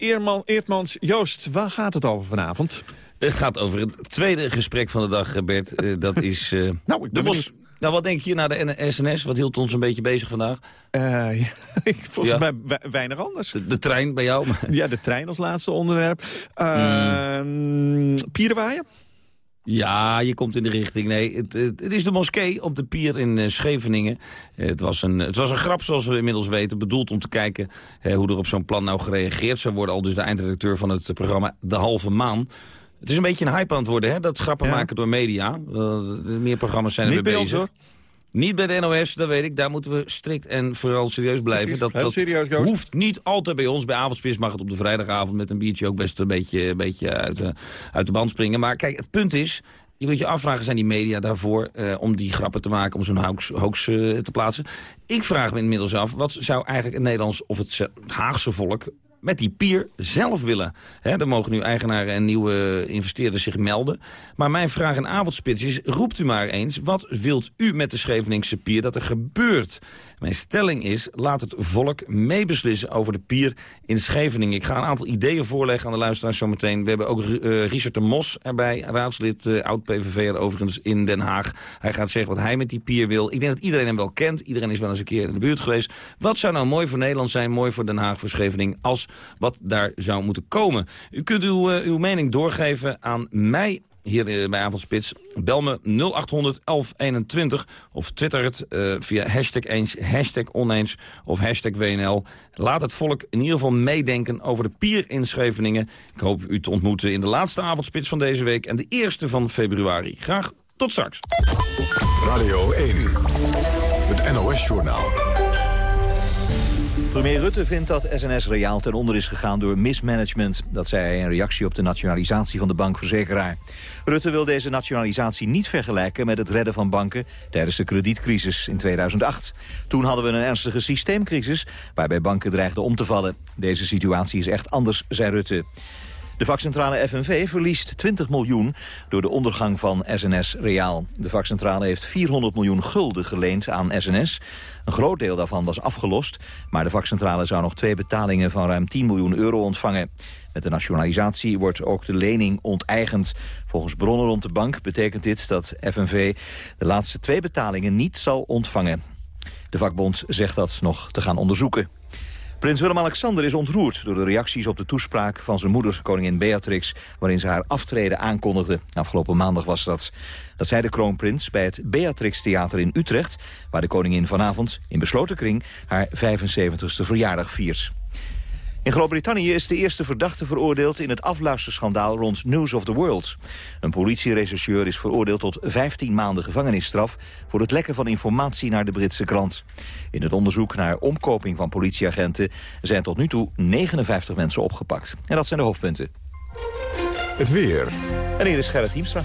Eertmans. Joost, waar gaat het over vanavond? Het gaat over het tweede gesprek van de dag, Bert. Uh, *laughs* dat is uh, nou, ik de bos. Nou, wat denk je naar de SNS? Wat hield ons een beetje bezig vandaag? Uh, *laughs* volgens ja. mij weinig anders. De, de, trein bij jou? *laughs* ja, de trein als laatste onderwerp. Mm. Pierenwaaien? Ja, je komt in de richting. Nee, het, het, is de moskee op de pier in Scheveningen. Het, was een, het was een grap, zoals we inmiddels weten. Bedoeld om te kijken uh, hoe er op zo'n plan nou gereageerd zou worden. Al dus de eindredacteur van het programma De Halve Maan. Het is een beetje een hype aan het worden, hè? Dat grappen ja. maken door media. meer programma's zijn er mee bezig. Ons, niet bij de NOS, dat weet ik. Daar moeten we strikt en vooral serieus blijven. Dat, dat serieus, hoeft niet altijd bij ons. Bij avondspits mag het op de vrijdagavond met een biertje ook best een beetje, een beetje uit, de, uit de band springen. Maar kijk, het punt is... Je moet je afvragen, zijn die media daarvoor uh, om die grappen te maken... om zo'n hoax, hoax uh, te plaatsen? Ik vraag me inmiddels af, wat zou eigenlijk het Nederlands of het Haagse volk met die pier zelf willen. Er mogen nu eigenaren en nieuwe investeerders zich melden. Maar mijn vraag in avondspits is, roept u maar eens... wat wilt u met de Scheveningse pier dat er gebeurt? Mijn stelling is, laat het volk meebeslissen over de pier in Scheveningen. Ik ga een aantal ideeën voorleggen aan de luisteraars zometeen. We hebben ook uh, Richard de Mos erbij, raadslid, uh, oud-PVV'er overigens in Den Haag. Hij gaat zeggen wat hij met die pier wil. Ik denk dat iedereen hem wel kent. Iedereen is wel eens een keer in de buurt geweest. Wat zou nou mooi voor Nederland zijn, mooi voor Den Haag, voor Scheveningen... als wat daar zou moeten komen? U kunt uw, uh, uw mening doorgeven aan mij hier bij Avondspits. Bel me 0800 1121 of twitter het uh, via hashtag eens, hashtag oneens of hashtag WNL. Laat het volk in ieder geval meedenken over de pierinschrijvingen. Ik hoop u te ontmoeten in de laatste Avondspits van deze week en de eerste van februari. Graag tot straks. Radio 1, het NOS-journaal. Premier Rutte vindt dat SNS Reaal ten onder is gegaan door mismanagement. Dat zei hij in reactie op de nationalisatie van de bankverzekeraar. Rutte wil deze nationalisatie niet vergelijken met het redden van banken tijdens de kredietcrisis in 2008. Toen hadden we een ernstige systeemcrisis waarbij banken dreigden om te vallen. Deze situatie is echt anders, zei Rutte. De vakcentrale FNV verliest 20 miljoen door de ondergang van SNS Reaal. De vakcentrale heeft 400 miljoen gulden geleend aan SNS. Een groot deel daarvan was afgelost, maar de vakcentrale zou nog twee betalingen van ruim 10 miljoen euro ontvangen. Met de nationalisatie wordt ook de lening onteigend. Volgens bronnen rond de bank betekent dit dat FNV de laatste twee betalingen niet zal ontvangen. De vakbond zegt dat nog te gaan onderzoeken. Prins Willem-Alexander is ontroerd door de reacties op de toespraak van zijn moeder, koningin Beatrix, waarin ze haar aftreden aankondigde. Afgelopen maandag was dat. Dat zei de kroonprins bij het Beatrix Theater in Utrecht, waar de koningin vanavond in besloten kring haar 75ste verjaardag viert. In Groot-Brittannië is de eerste verdachte veroordeeld in het afluisterschandaal rond News of the World. Een politierechercheur is veroordeeld tot 15 maanden gevangenisstraf voor het lekken van informatie naar de Britse krant. In het onderzoek naar omkoping van politieagenten zijn tot nu toe 59 mensen opgepakt. En dat zijn de hoofdpunten. Het weer. En hier is Gerrit Hiemstra.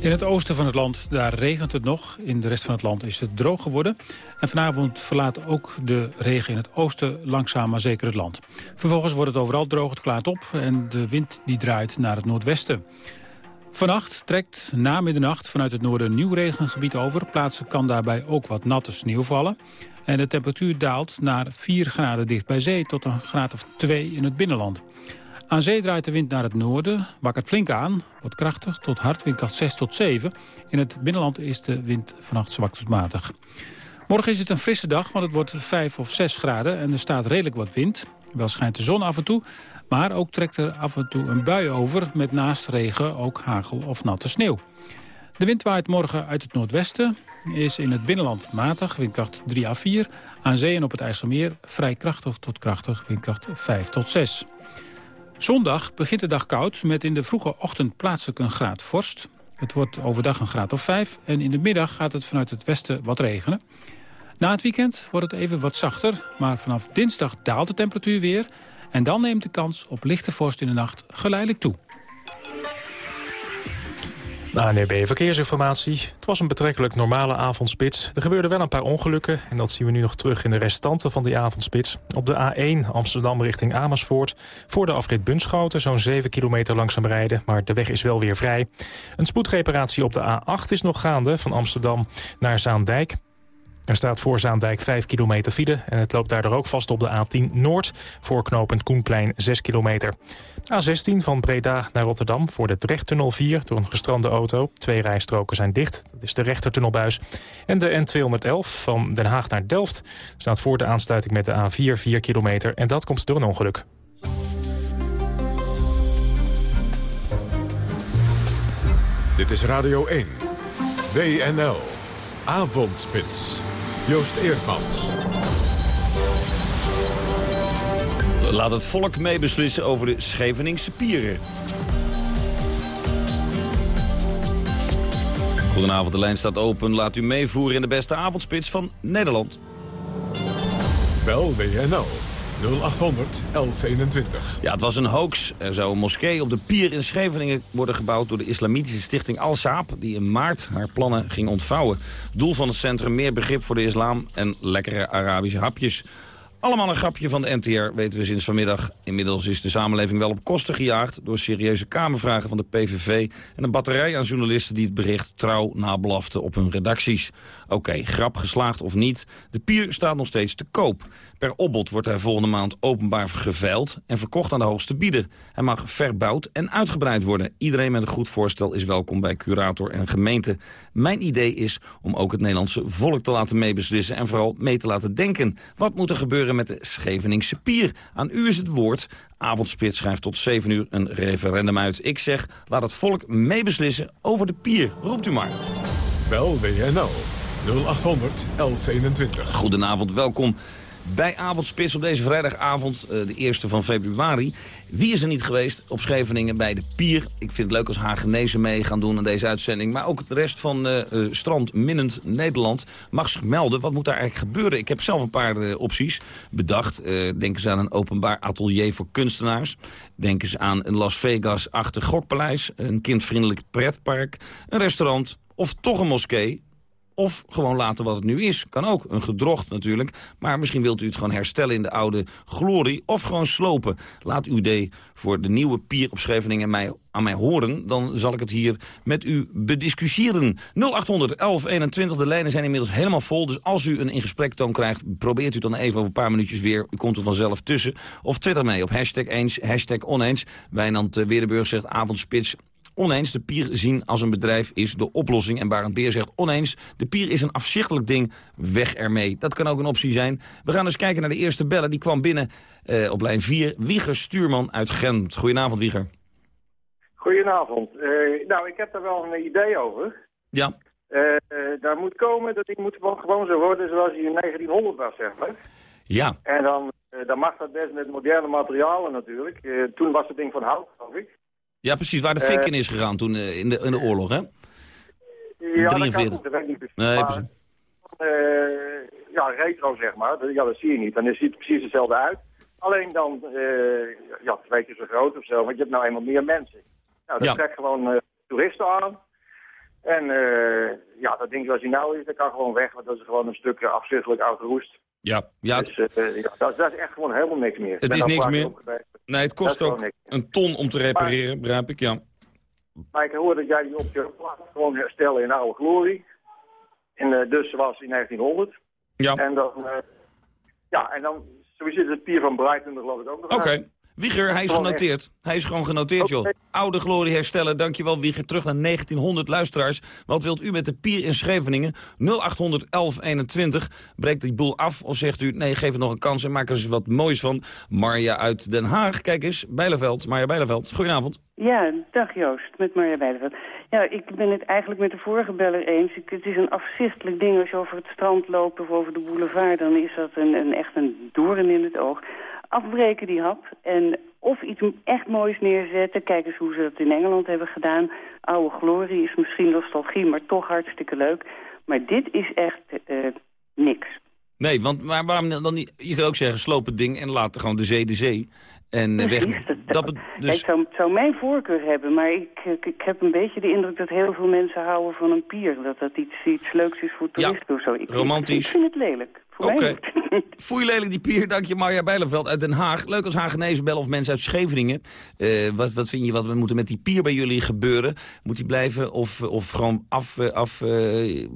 In het oosten van het land, daar regent het nog. In de rest van het land is het droog geworden. En vanavond verlaat ook de regen in het oosten langzaam maar zeker het land. Vervolgens wordt het overal droog, het klaart op en de wind die draait naar het noordwesten. Vannacht trekt na middernacht vanuit het noorden nieuw regengebied over. Plaatsen kan daarbij ook wat natte sneeuw vallen. En de temperatuur daalt naar 4 graden dicht bij zee tot een graad of 2 in het binnenland. Aan zee draait de wind naar het noorden, wakkert flink aan, wordt krachtig tot hard, windkracht 6 tot 7. In het binnenland is de wind vannacht zwak tot matig. Morgen is het een frisse dag, want het wordt 5 of 6 graden en er staat redelijk wat wind. Wel schijnt de zon af en toe, maar ook trekt er af en toe een bui over... met naast regen ook hagel of natte sneeuw. De wind waait morgen uit het noordwesten, is in het binnenland matig, windkracht 3 à 4. Aan zee en op het IJsselmeer vrij krachtig tot krachtig, windkracht 5 tot 6. Zondag begint de dag koud met in de vroege ochtend plaatselijk een graad vorst. Het wordt overdag een graad of 5 en in de middag gaat het vanuit het westen wat regenen. Na het weekend wordt het even wat zachter, maar vanaf dinsdag daalt de temperatuur weer... en dan neemt de kans op lichte vorst in de nacht geleidelijk toe. ANEB Verkeersinformatie. Het was een betrekkelijk normale avondspits. Er gebeurden wel een paar ongelukken en dat zien we nu nog terug in de restanten van die avondspits. Op de A1 Amsterdam richting Amersfoort. Voor de afrit Bunschoten zo'n 7 kilometer langzaam rijden, maar de weg is wel weer vrij. Een spoedreparatie op de A8 is nog gaande van Amsterdam naar Zaandijk. Er staat voor Zaandijk 5 kilometer file en het loopt daardoor ook vast op de A10 Noord... voor knooppunt Koenplein 6 kilometer. A16 van Breda naar Rotterdam voor de Drechttunnel 4 door een gestrande auto. Twee rijstroken zijn dicht, dat is de rechtertunnelbuis. En de N211 van Den Haag naar Delft staat voor de aansluiting met de A4 4 kilometer... en dat komt door een ongeluk. Dit is Radio 1. WNL. Avondspits. Joost Eerdmans. Laat het volk meebeslissen over de Scheveningse pieren. Goedenavond, de lijn staat open. Laat u meevoeren in de beste avondspits van Nederland. Bel WNL 0800 1121. Ja, het was een hoax. Er zou een moskee op de pier in Scheveningen worden gebouwd... door de islamitische stichting Al-Saab... die in maart haar plannen ging ontvouwen. Doel van het centrum meer begrip voor de islam... en lekkere Arabische hapjes. Allemaal een grapje van de NTR, weten we sinds vanmiddag. Inmiddels is de samenleving wel op kosten gejaagd... door serieuze kamervragen van de PVV... en een batterij aan journalisten die het bericht trouw nablaften op hun redacties. Oké, grap geslaagd of niet, de pier staat nog steeds te koop. Per opbod wordt hij volgende maand openbaar geveild en verkocht aan de hoogste bieder. Hij mag verbouwd en uitgebreid worden. Iedereen met een goed voorstel is welkom bij curator en gemeente. Mijn idee is om ook het Nederlandse volk te laten meebeslissen... en vooral mee te laten denken. Wat moet er gebeuren met de Scheveningse pier? Aan u is het woord. Avondspits schrijft tot 7 uur een referendum uit. Ik zeg, laat het volk meebeslissen over de pier. Roept u maar. Bel WNL 0800 1121. Goedenavond, welkom bij Avondspits op deze vrijdagavond, eh, de eerste van februari. Wie is er niet geweest op Scheveningen bij de Pier? Ik vind het leuk als Hagenezen mee gaan doen aan deze uitzending. Maar ook de rest van uh, strand Minnend Nederland mag zich melden. Wat moet daar eigenlijk gebeuren? Ik heb zelf een paar opties bedacht. denk eens aan een openbaar atelier voor kunstenaars. Denk eens aan een Las Vegas-achtig gokpaleis. Een kindvriendelijk pretpark. Een restaurant. Of toch een moskee of gewoon laten wat het nu is. Kan ook, een gedrocht natuurlijk. Maar misschien wilt u het gewoon herstellen in de oude glorie. Of gewoon slopen. Laat uw idee voor de nieuwe pier op Scheveningen mij, aan mij horen. Dan zal ik het hier met u bediscussiëren. 0800 1121, de lijnen zijn inmiddels helemaal vol. Dus als u een in gesprek toon krijgt, probeert u dan even over een paar minuutjes weer. U komt er vanzelf tussen. Of twitter mee op hashtag eens, hashtag oneens. Wijnand uh, Weerdenburg zegt avondspits Oneens, de pier zien als een bedrijf is de oplossing. En Barend Beer zegt oneens, de pier is een afzichtelijk ding, weg ermee. Dat kan ook een optie zijn. We gaan dus kijken naar de eerste bellen. Die kwam binnen uh, op lijn 4. Wieger Stuurman uit Gent. Goedenavond, Wieger. Goedenavond. Uh, nou, ik heb daar wel een idee over. Ja. Uh, daar moet komen, dat ding moet gewoon zo worden zoals hij in 1900 was, zeg maar. Ja. En dan, dan mag dat best met moderne materialen natuurlijk. toen was het ding van hout, geloof ik. Ja, precies. Waar de fik in is gegaan toen eh, in, de, in de oorlog, hè? Ja, 43. dat, kan, niet precies. Nee, maar, precies. Ja, retro zeg maar. Ja, dat zie je niet. Dan ziet het precies hetzelfde uit. Alleen dan, ja, twee keer zo groot of zo. Want je hebt nou eenmaal meer mensen. Nou, dat ja. trekt gewoon toeristen aan. En ja, dat ding zoals hij nou is, dat kan gewoon weg. Want dat is gewoon een stuk afzichtelijk oud roest. Ja, ja. Dus, ja dat, dat, is echt gewoon helemaal niks meer. Het is niks meer. Nee, het kost ook een ton om te repareren, maar, begrijp ik, ja. Maar ik hoor dat jij die op je plaats gewoon herstellen in oude glorie. En uh, dus was in 1900. Ja. En dan, uh, ja, en dan, sowieso het pier van Brighton, dat geloof ik ook nog Oké. Okay. Wieger, hij is genoteerd. Echt... Hij is gewoon genoteerd, joh. Oude glorie herstellen. Dankjewel, Wieger. Terug naar 1900 luisteraars. Wat wilt u met de pier in Scheveningen? 0800 1121. Breekt die boel af of zegt u... nee, geef het nog een kans en maak er eens wat moois van. Marja uit Den Haag. Kijk eens, Bijleveld. Marja Bijleveld. Goedenavond. Ja, dag Joost. Met Marja Bijleveld. Ja, ik ben het eigenlijk met de vorige beller eens. Ik, het is een afzichtelijk ding als je over het strand loopt of over de boulevard. Dan is dat een, een echt een doorn in het oog afbreken die hap. En of iets echt moois neerzetten. Kijk eens hoe ze dat in Engeland hebben gedaan. Oude glorie is misschien nostalgie, maar toch hartstikke leuk. Maar dit is echt uh, niks. Nee, want maar waarom dan niet? Je kan ook zeggen, sloop het ding en laat gewoon de zee de zee. En eh, weg. Dat, Kijk, dus, het zou, mijn voorkeur hebben, maar ik, ik, ik heb een beetje de indruk dat heel veel mensen houden van een pier. Dat dat iets, iets leuks is voor toeristen of zo. Ik, romantisch. Ik, vind het lelijk. Voor Oké. mij niet. *laughs* Foei lelijk die pier, dank je Marja Bijleveld uit Den Haag. Leuk als Hagenezen bellen of mensen uit Scheveningen. Eh, wat, wat vind je, wat moet er met die pier bij jullie gebeuren? Moet die blijven of, of gewoon afbouwen, af, eh,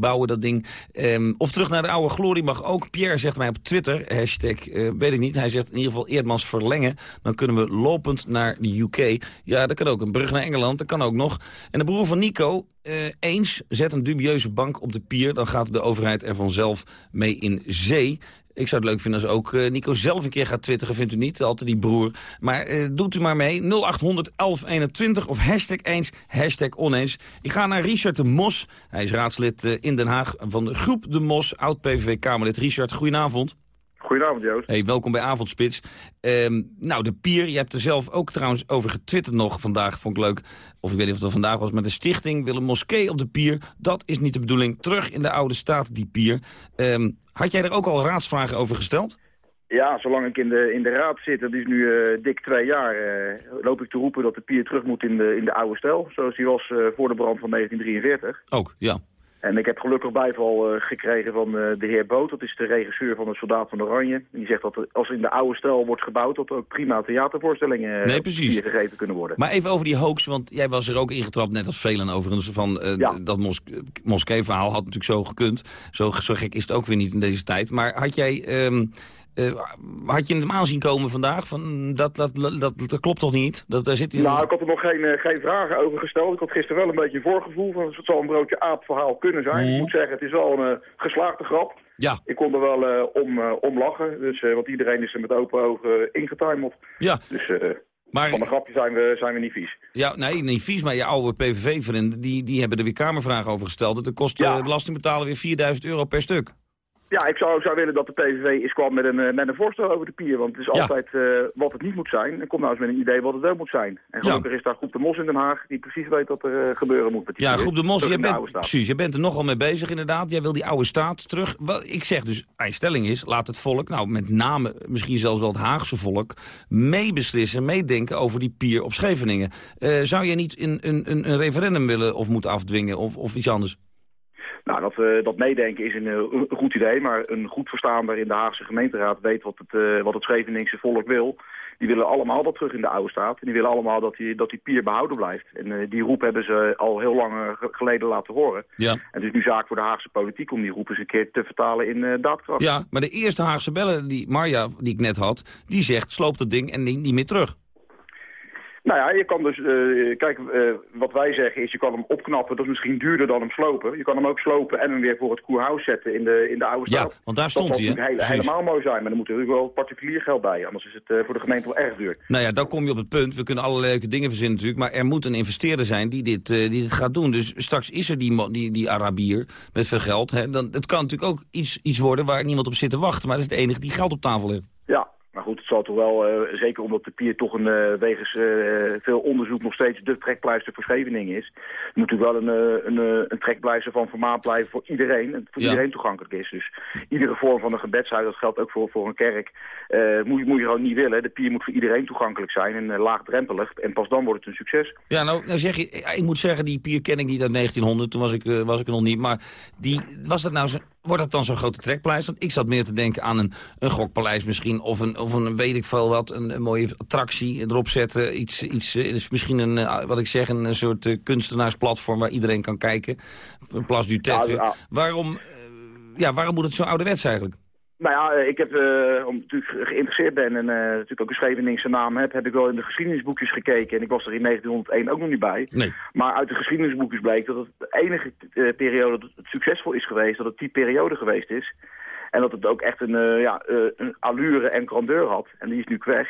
bouwen dat ding? Ehm, of terug naar de oude glorie mag ook. Pierre zegt mij op Twitter, hashtag eh, weet ik niet. Hij zegt in ieder geval Eerdmans verlengen. Dan kunnen we lopend naar de UK. Ja, dat kan ook. Een brug naar Engeland, dat kan ook nog. En de broer van Nico, eh, eens, zet een dubieuze bank op de pier. Dan gaat de overheid er vanzelf mee in zee. Ik zou het leuk vinden als ook eh, Nico zelf een keer gaat twitteren, vindt u niet? Altijd die broer. Maar eh, doet u maar mee. 0800 1121 of hashtag eens, hashtag oneens. Ik ga naar Richard de Mos. Hij is raadslid in Den Haag van de groep De Mos, oud-PVV-Kamerlid. Richard, goedenavond. Goedenavond, Joost. Hey, welkom bij Avondspits. Ehm, nou, de pier, je hebt er zelf ook trouwens over getwitterd nog vandaag, vond ik leuk. Of ik weet niet of dat vandaag was, maar de stichting wil een moskee op de pier. Dat is niet de bedoeling. Terug in de oude staat, die pier. Ehm, had jij er ook al raadsvragen over gesteld? Ja, zolang ik in de, in de raad zit, dat is nu eh, dik twee jaar, eh, loop ik te roepen dat de pier terug moet in de, in de oude stijl. Zoals die was eh, voor de brand van 1943. Ook, ja. En ik heb gelukkig bijval eh, gekregen van eh, de heer Boot. Dat is de regisseur van de Soldaat van Oranje. Die zegt dat als in de oude stijl wordt gebouwd... dat er ook prima theatervoorstellingen eh, Nee, precies. gegeven kunnen worden. Maar even over die hoax, want jij was er ook ingetrapt, net als velen overigens, van eh, dat mos moskee-verhaal had natuurlijk zo gekund. Zo, zo gek is het ook weer niet in deze tijd. Maar had jij, ehm, eh, had je hem aanzien komen vandaag? Van, dat, dat, dat, dat, klopt toch niet? Dat, daar zit Nou, ik had er nog geen, eh, geen vragen over gesteld. Ik had gisteren wel een beetje een voorgevoel van het zal een broodje aap verhaal kunnen zijn. Mhm. Ik moet zeggen, het is wel een eh, geslaagde grap. Ja. Ik kon er wel eh, om, eh, om lachen, dus, eh, want iedereen is er met open ogen ingetimeld. Ja. Dus eh, Maar- van een grapje zijn we, zijn we niet vies. Ja, nee, niet vies, maar je oude PVV-vrienden, die, die hebben er weer kamervragen over gesteld. Dat kost de belastingbetaler weer 4000 euro per stuk. Ja, ik zou, zou willen dat de PVV eens kwam met een, eh, met een voorstel over de pier. Want het is Ja. altijd eh, wat het niet moet zijn. En kom nou eens met een idee wat het wel moet zijn. En gelukkig is daar Groep de Mos in Den Haag die precies weet wat er eh, gebeuren moet met die Ja, pier. Groep de Mos, jij de bent, precies, jij bent er nogal mee bezig inderdaad. Jij wil die oude staat terug. Ik zeg dus, mijn stelling is, laat het volk, nou met name misschien zelfs wel het Haagse volk, meebeslissen, meedenken over die pier op Scheveningen. Zou jij niet een, een, een een referendum willen of moeten afdwingen of, of iets anders? Nou, dat, eh, dat meedenken is een, eh, een goed idee. Maar een goed verstaander in de Haagse gemeenteraad weet wat het, eh, wat het Scheveningse volk wil. Die willen allemaal dat terug in de oude staat. En die willen allemaal dat die, dat die pier behouden blijft. En die roep hebben ze al heel lang ge- geleden laten horen. Ja. En het is nu zaak voor de Haagse politiek om die roep eens een keer te vertalen in daadkracht. Ja, maar de eerste Haagse bellen, die Marja, die ik net had, die zegt, sloop dat ding en niet, niet meer terug. Nou ja, je kan dus, eh, kijk, eh, wat wij zeggen is, je kan hem opknappen, dat is misschien duurder dan hem slopen. Je kan hem ook slopen en hem weer voor het koerhuis zetten in de, in de oude Ja, stad. want daar stond dat hij, hè? hele- helemaal mooi zijn, maar dan moet er natuurlijk wel particulier geld bij, anders is het eh, voor de gemeente wel erg duur. Nou ja, dan kom je op het punt. We kunnen allerlei leuke dingen verzinnen natuurlijk. Maar er moet een investeerder zijn die dit, die dit gaat doen. Dus straks is er die, die, die Arabier met veel geld. Hè. Dan, het kan natuurlijk ook iets, iets worden waar niemand op zit te wachten. Maar dat is de enige die geld op tafel heeft. Maar goed, het zal toch wel, eh, zeker omdat de pier toch een, eh, wegens eh, veel onderzoek nog steeds de trekpleister voor Scheveningen is. Moet natuurlijk wel een, een, een trekpleister van formaat blijven voor iedereen. En voor Ja. iedereen toegankelijk is. Dus iedere vorm van een gebedshuis, dat geldt ook voor, voor een kerk, moet, je, moet je gewoon niet willen. De pier moet voor iedereen toegankelijk zijn en laagdrempelig. En pas dan wordt het een succes. Ja, nou, nou zeg je, ik moet zeggen, die pier ken ik niet uit 1900. Toen was ik, was ik er nog niet. Maar die, was dat nou wordt dat dan zo'n grote trekpleister? Want ik zat meer te denken aan een, een gokpaleis misschien. Of een, of een weet ik veel wat, een, een mooie attractie erop zetten. Iets, iets eh, dus misschien een, eh, wat ik zeg, een, soort eh, kunstenaarsplatform waar iedereen kan kijken. Een Place du. Ja, ja. Waarom, ja, waarom moet het zo ouderwets eigenlijk? Nou ja, eh, ik heb, eh, omdat ik natuurlijk geïnteresseerd ben en eh, natuurlijk ook een Scheveningse naam heb, heb ik wel in de geschiedenisboekjes gekeken. En ik was er in 1901 ook nog niet bij. Nee. Maar uit de geschiedenisboekjes bleek dat het de enige periode dat het succesvol is geweest, dat het die periode geweest is. En dat het ook echt een, ja, een allure en grandeur had. En die is nu weg.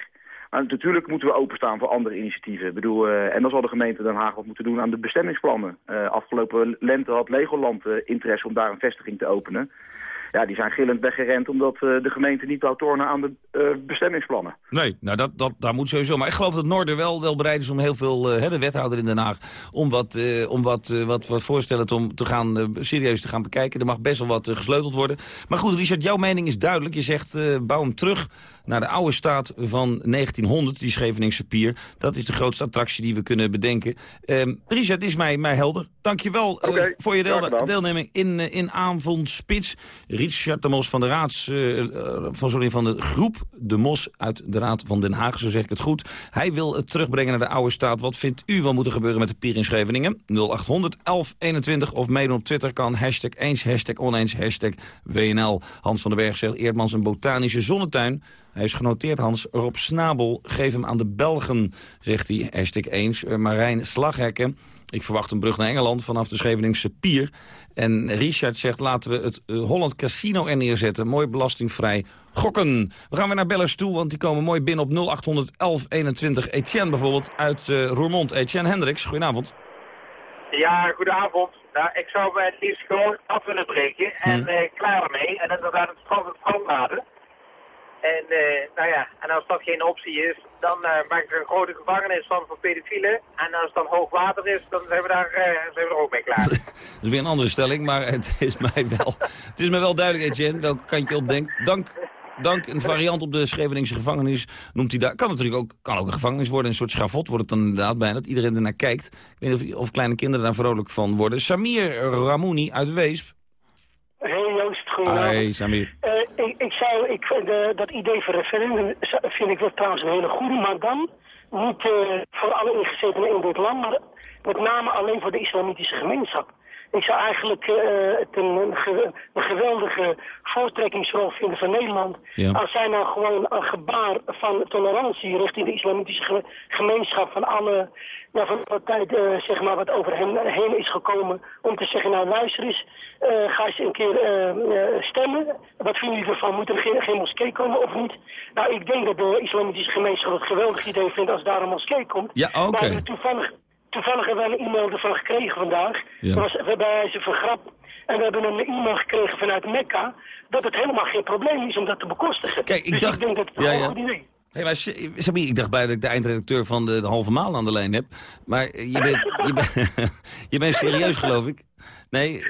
Maar natuurlijk moeten we openstaan voor andere initiatieven. Ik bedoel, en dan zal de gemeente Den Haag wat moeten doen aan de bestemmingsplannen. Afgelopen lente had Legoland interesse om daar een vestiging te openen. Ja, die zijn gillend weggerend omdat eh, de gemeente niet wou tornen aan de eh, bestemmingsplannen. Nee, nou dat, dat, daar moet sowieso. Maar ik geloof dat Noorder wel, wel bereid is om heel veel, uh, de wethouder in Den Haag, om wat, om wat, wat, wat voorstellen te, om te gaan, serieus te gaan bekijken. Er mag best wel wat gesleuteld worden. Maar goed, Richard, jouw mening is duidelijk. Je zegt, bouw hem terug naar de oude staat van 1900, die Scheveningse pier. Dat is de grootste attractie die we kunnen bedenken. Ehm, Richard, is mij, mij helder. Dankjewel wel okay, voor je deel, deelneming in, in Avondspits. Richard de Mos van de, raads, van, sorry, van de groep De Mos uit de Raad van Den Haag, zo zeg ik het goed. Hij wil het terugbrengen naar de oude staat. Wat vindt u wel moeten gebeuren met de pier in Scheveningen? 0800 1121 of meedoen op Twitter kan. Hashtag eens, hashtag oneens, hashtag WNL. Hans van den Berg zegt Eerdmans een botanische zonnetuin. Hij is genoteerd, Hans. Rob Snabel, geef hem aan de Belgen, zegt hij. Hashtag eens. Marijn Slaghekken. Ik verwacht een brug naar Engeland vanaf de Scheveningse pier. En Richard zegt, laten we het uh, Holland Casino er neerzetten. Mooi belastingvrij gokken. We gaan weer naar bellers toe, want die komen mooi binnen op 0800 1121. Etienne bijvoorbeeld uit uh, Roermond. Etienne Hendricks, goedenavond. Ja, goedenavond. Nou, ik zou bij het liefst gewoon af willen breken en uh, klaar ermee. En inderdaad het strand laden. En, uh, nou ja, en als dat geen optie is, dan uh, maak ik er een grote gevangenis van voor pedofielen. En als het dan hoog water is, dan zijn we, daar, uh, zijn we er ook mee klaar. *laughs* dat is weer een andere stelling, maar het is mij wel, het is mij wel duidelijk, Etienne, welke kant je op denkt. Dank, dank een variant op de Scheveningse gevangenis noemt hij daar. Kan natuurlijk ook, kan ook een gevangenis worden, een soort schavot wordt het dan inderdaad bijna, dat iedereen ernaar kijkt. Ik weet niet of, of kleine kinderen daar vrolijk van worden. Samir Ramouni uit Weesp. Hey Joost, goedenavond. Hey Samir. Ik, ik, zou, ik, de, dat idee voor referendum vind ik wel trouwens een hele goede, maar dan niet uh, voor alle ingezetenen in dit land, maar met name alleen voor de islamitische gemeenschap. Ik zou eigenlijk uh, het een, een, geweldige voortrekkingsrol vinden van Nederland. Ja. Als zij nou gewoon een gebaar van tolerantie richting de islamitische gemeenschap van alle, ja, van wat tijd uh, zeg maar wat over hen heen is gekomen. Om te zeggen, nou luister eens, uh, ga eens een keer stemmen. Wat vinden jullie ervan? Moet er geen, geen moskee komen of niet? Nou, ik denk dat de islamitische gemeenschap het geweldig idee vindt als daar een moskee komt. Ja, oké. Okay. toevallig toevallig hebben we een e-mail ervan gekregen vandaag. Ja. Dat was bij ze van grap. En we hebben een e-mail gekregen vanuit Mekka... dat het helemaal geen probleem is om dat te bekostigen. Kijk, ik dus dacht... ik denk dat het ja, een ja. goed idee Hey, maar Sabine, ik dacht bij dat ik de eindredacteur van de, de, halve maal aan de lijn heb. Maar je bent, *laughs* je bent, *laughs* je bent serieus, geloof ik. Nee,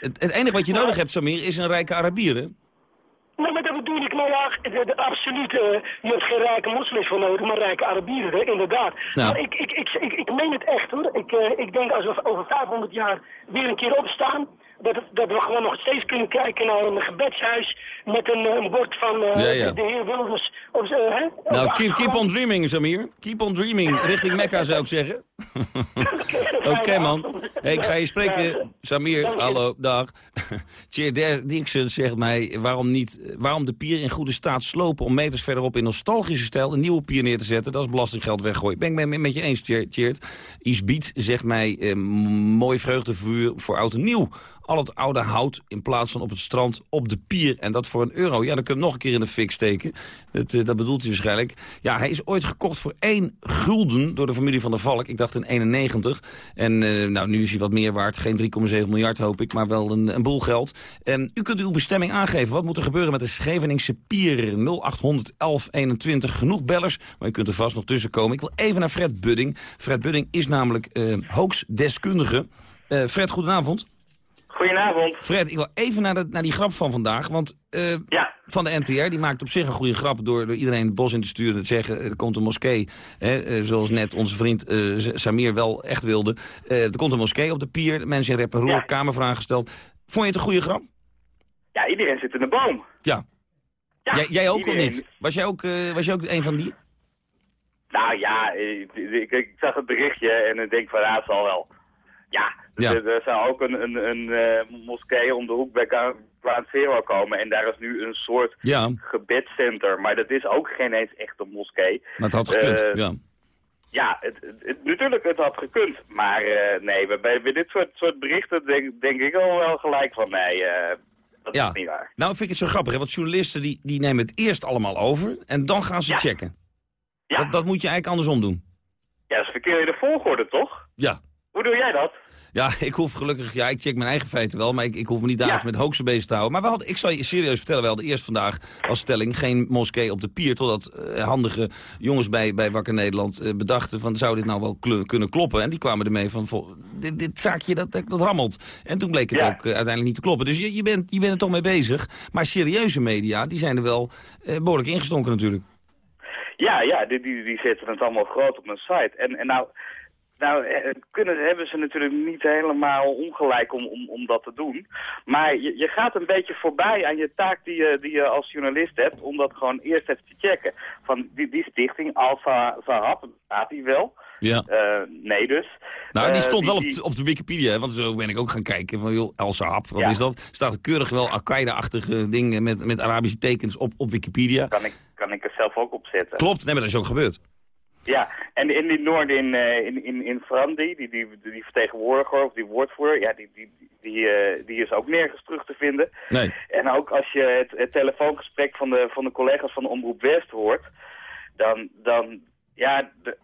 het, het enige wat je nodig hebt, Samir, is een rijke Arabier, hè? Nee, maar dat bedoel ik, nou ja, de, de, absoluut, uh, je hebt geen rijke moslims voor nodig, maar rijke Arabieren, inderdaad. Nou. Maar ik, ik, ik, ik, ik meen het echt hoor. Ik, uh, ik denk als we over 500 jaar weer een keer opstaan, dat, dat we gewoon nog steeds kunnen kijken naar een gebedshuis met een, een bord van uh, ja, ja. de heer Wilders. Of, hè? Nou, keep, keep on dreaming, Samir. Keep on dreaming, richting Mekka zou ik zeggen. *laughs* Oké okay, man. Hey, ik ga je spreken, Samir. Hallo, dag. *laughs* Tjeer Dixon zegt mij waarom, niet, waarom de pier in goede staat slopen... om meters verderop in nostalgische stijl een nieuwe pier neer te zetten. Dat is belastinggeld weggooien. Ben ik met, met je eens, Tjeerd. Isbiet zegt mij eh, mooi vreugdevuur voor oud en nieuw al het oude hout in plaats van op het strand op de pier. En dat voor een euro. Ja, dan kun je nog een keer in de fik steken. Dat, uh, dat bedoelt hij waarschijnlijk. Ja, hij is ooit gekocht voor één gulden door de familie van der Valk. Ik dacht in 91. En uh, nou, nu is hij wat meer waard. Geen 3,7 miljard hoop ik, maar wel een, een boel geld. En u kunt uw bestemming aangeven. Wat moet er gebeuren met de Scheveningse pier? 0800 1121. Genoeg bellers, maar u kunt er vast nog tussen komen. Ik wil even naar Fred Budding. Fred Budding is namelijk uh, hoaxdeskundige. Fred, goedenavond. Goedenavond. Fred, ik wil even naar, de, naar die grap van vandaag. Want uh, ja. van de NTR, die maakt op zich een goede grap... door, door iedereen het bos in te sturen te zeggen... er komt een moskee, hè, uh, zoals net onze vriend uh, Samir wel echt wilde. er komt een moskee op de pier, mensen in ja. kamervragen gesteld. Vond je het een goede grap? Ja, iedereen zit in de boom. Ja. ja jij, jij ook iedereen. of niet? Was jij ook, was jij ook een van die? Nou ja, ik, ik, ik zag het berichtje en ik denk van ja, het zal wel. Ja, Ja. Er, er zou ook een, een, een uh, moskee om de hoek bij Plaats Zero komen. En daar is nu een soort Ja. gebedscenter. Maar dat is ook geen eens echt een moskee. Maar het had gekund, Eh, ja. Ja, het, het- natuurlijk, het had gekund. Maar eh, nee, bij, bij dit soort, soort berichten denk, denk ik al wel gelijk van nee, eh, dat Ja. is niet waar. Nou vind ik het zo grappig, hè? want journalisten die, die nemen het eerst allemaal over... en dan gaan ze checken. Dat, dat moet je eigenlijk andersom doen. Ja, dat is verkeerde volgorde, toch? Ja. Hoe doe jij dat? Ja, *laughs* ik hoef gelukkig, ja, ik check mijn eigen feiten wel, maar ik, ik hoef me niet dagelijks met hoaxen bezig te houden. Maar we hadden, ik zal je serieus vertellen, we hadden eerst vandaag als stelling geen moskee op de pier, totdat eh, handige jongens bij, bij Wakker Nederland eh, bedachten van, zou dit nou wel kunnen kloppen? En die kwamen ermee van, dit, dit zaakje, dat, dat rammelt. En toen bleek het Ja. ook eh, uiteindelijk niet te kloppen. Dus je, je, bent, je bent er toch mee bezig. Maar serieuze media, die zijn er wel eh, behoorlijk ingestonken natuurlijk. Ja, ja, die, die, die zetten het allemaal groot op mijn site. En, en nou, nou eh, kunnen, hebben ze natuurlijk niet helemaal ongelijk om, om, om dat te doen. Maar je, je gaat een beetje voorbij aan je taak die je, die je als journalist hebt... om dat gewoon eerst even te checken. Van die, die stichting, Alpha Zahab, staat die wel? Ja. Eh, nee dus. Nou, die Eh, stond wel op, die- op de Wikipedia, hè, want zo ben ik ook gaan kijken. Van, joh, El Saab, wat Ja. is dat? Staat keurig wel Al-Qaeda-achtige dingen met, met Arabische tekens op, op Wikipedia. Kan ik, kan ik er zelf ook op zetten. Klopt, nee, maar dat is ook gebeurd. Ja, en in die Noord in, eh, in, in, in Frandi, die, die, die vertegenwoordiger of die woordvoerder, ja, die, die, die, eh, die is ook nergens terug te vinden. Nee. En ook als je het, het telefoongesprek van de, van de collega's van de Omroep West hoort, dan, dan ja, de,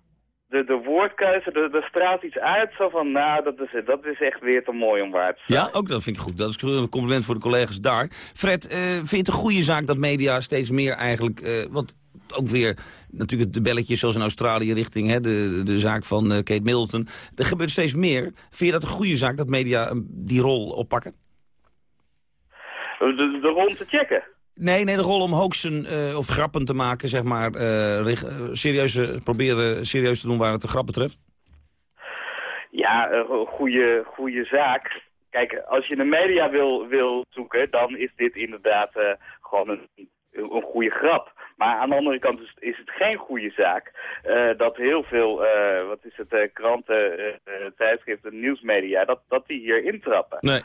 de, de woordkeuze, er er straalt iets uit zo van, nou, dat is, dat is echt weer te mooi om waar te zijn. Ja, ook dat vind ik goed. Dat is een compliment voor de collega's daar. Fred, eh, vind je het een goede zaak dat media steeds meer eigenlijk... want ook weer natuurlijk de belletjes zoals in Australië richting hè, de, de zaak van eh, Kate Middleton. Er gebeurt steeds meer. Vind je dat een goede zaak dat media eh, die rol oppakken? De, de, rol om te checken. Nee, nee, de rol om hoaxen eh, of grappen te maken, zeg maar, eh, eh, serieuze, proberen serieus te doen waar het de grap betreft. Ja, een goede, goede zaak. Kijk, als je de media wil, wil zoeken, dan is dit inderdaad eh, gewoon een, een goede grap. Maar aan de andere kant is, is het geen goede zaak eh, dat heel veel, eh, wat is het, eh, kranten, tijdschriften, nieuwsmedia, dat, dat die hier intrappen. Nee.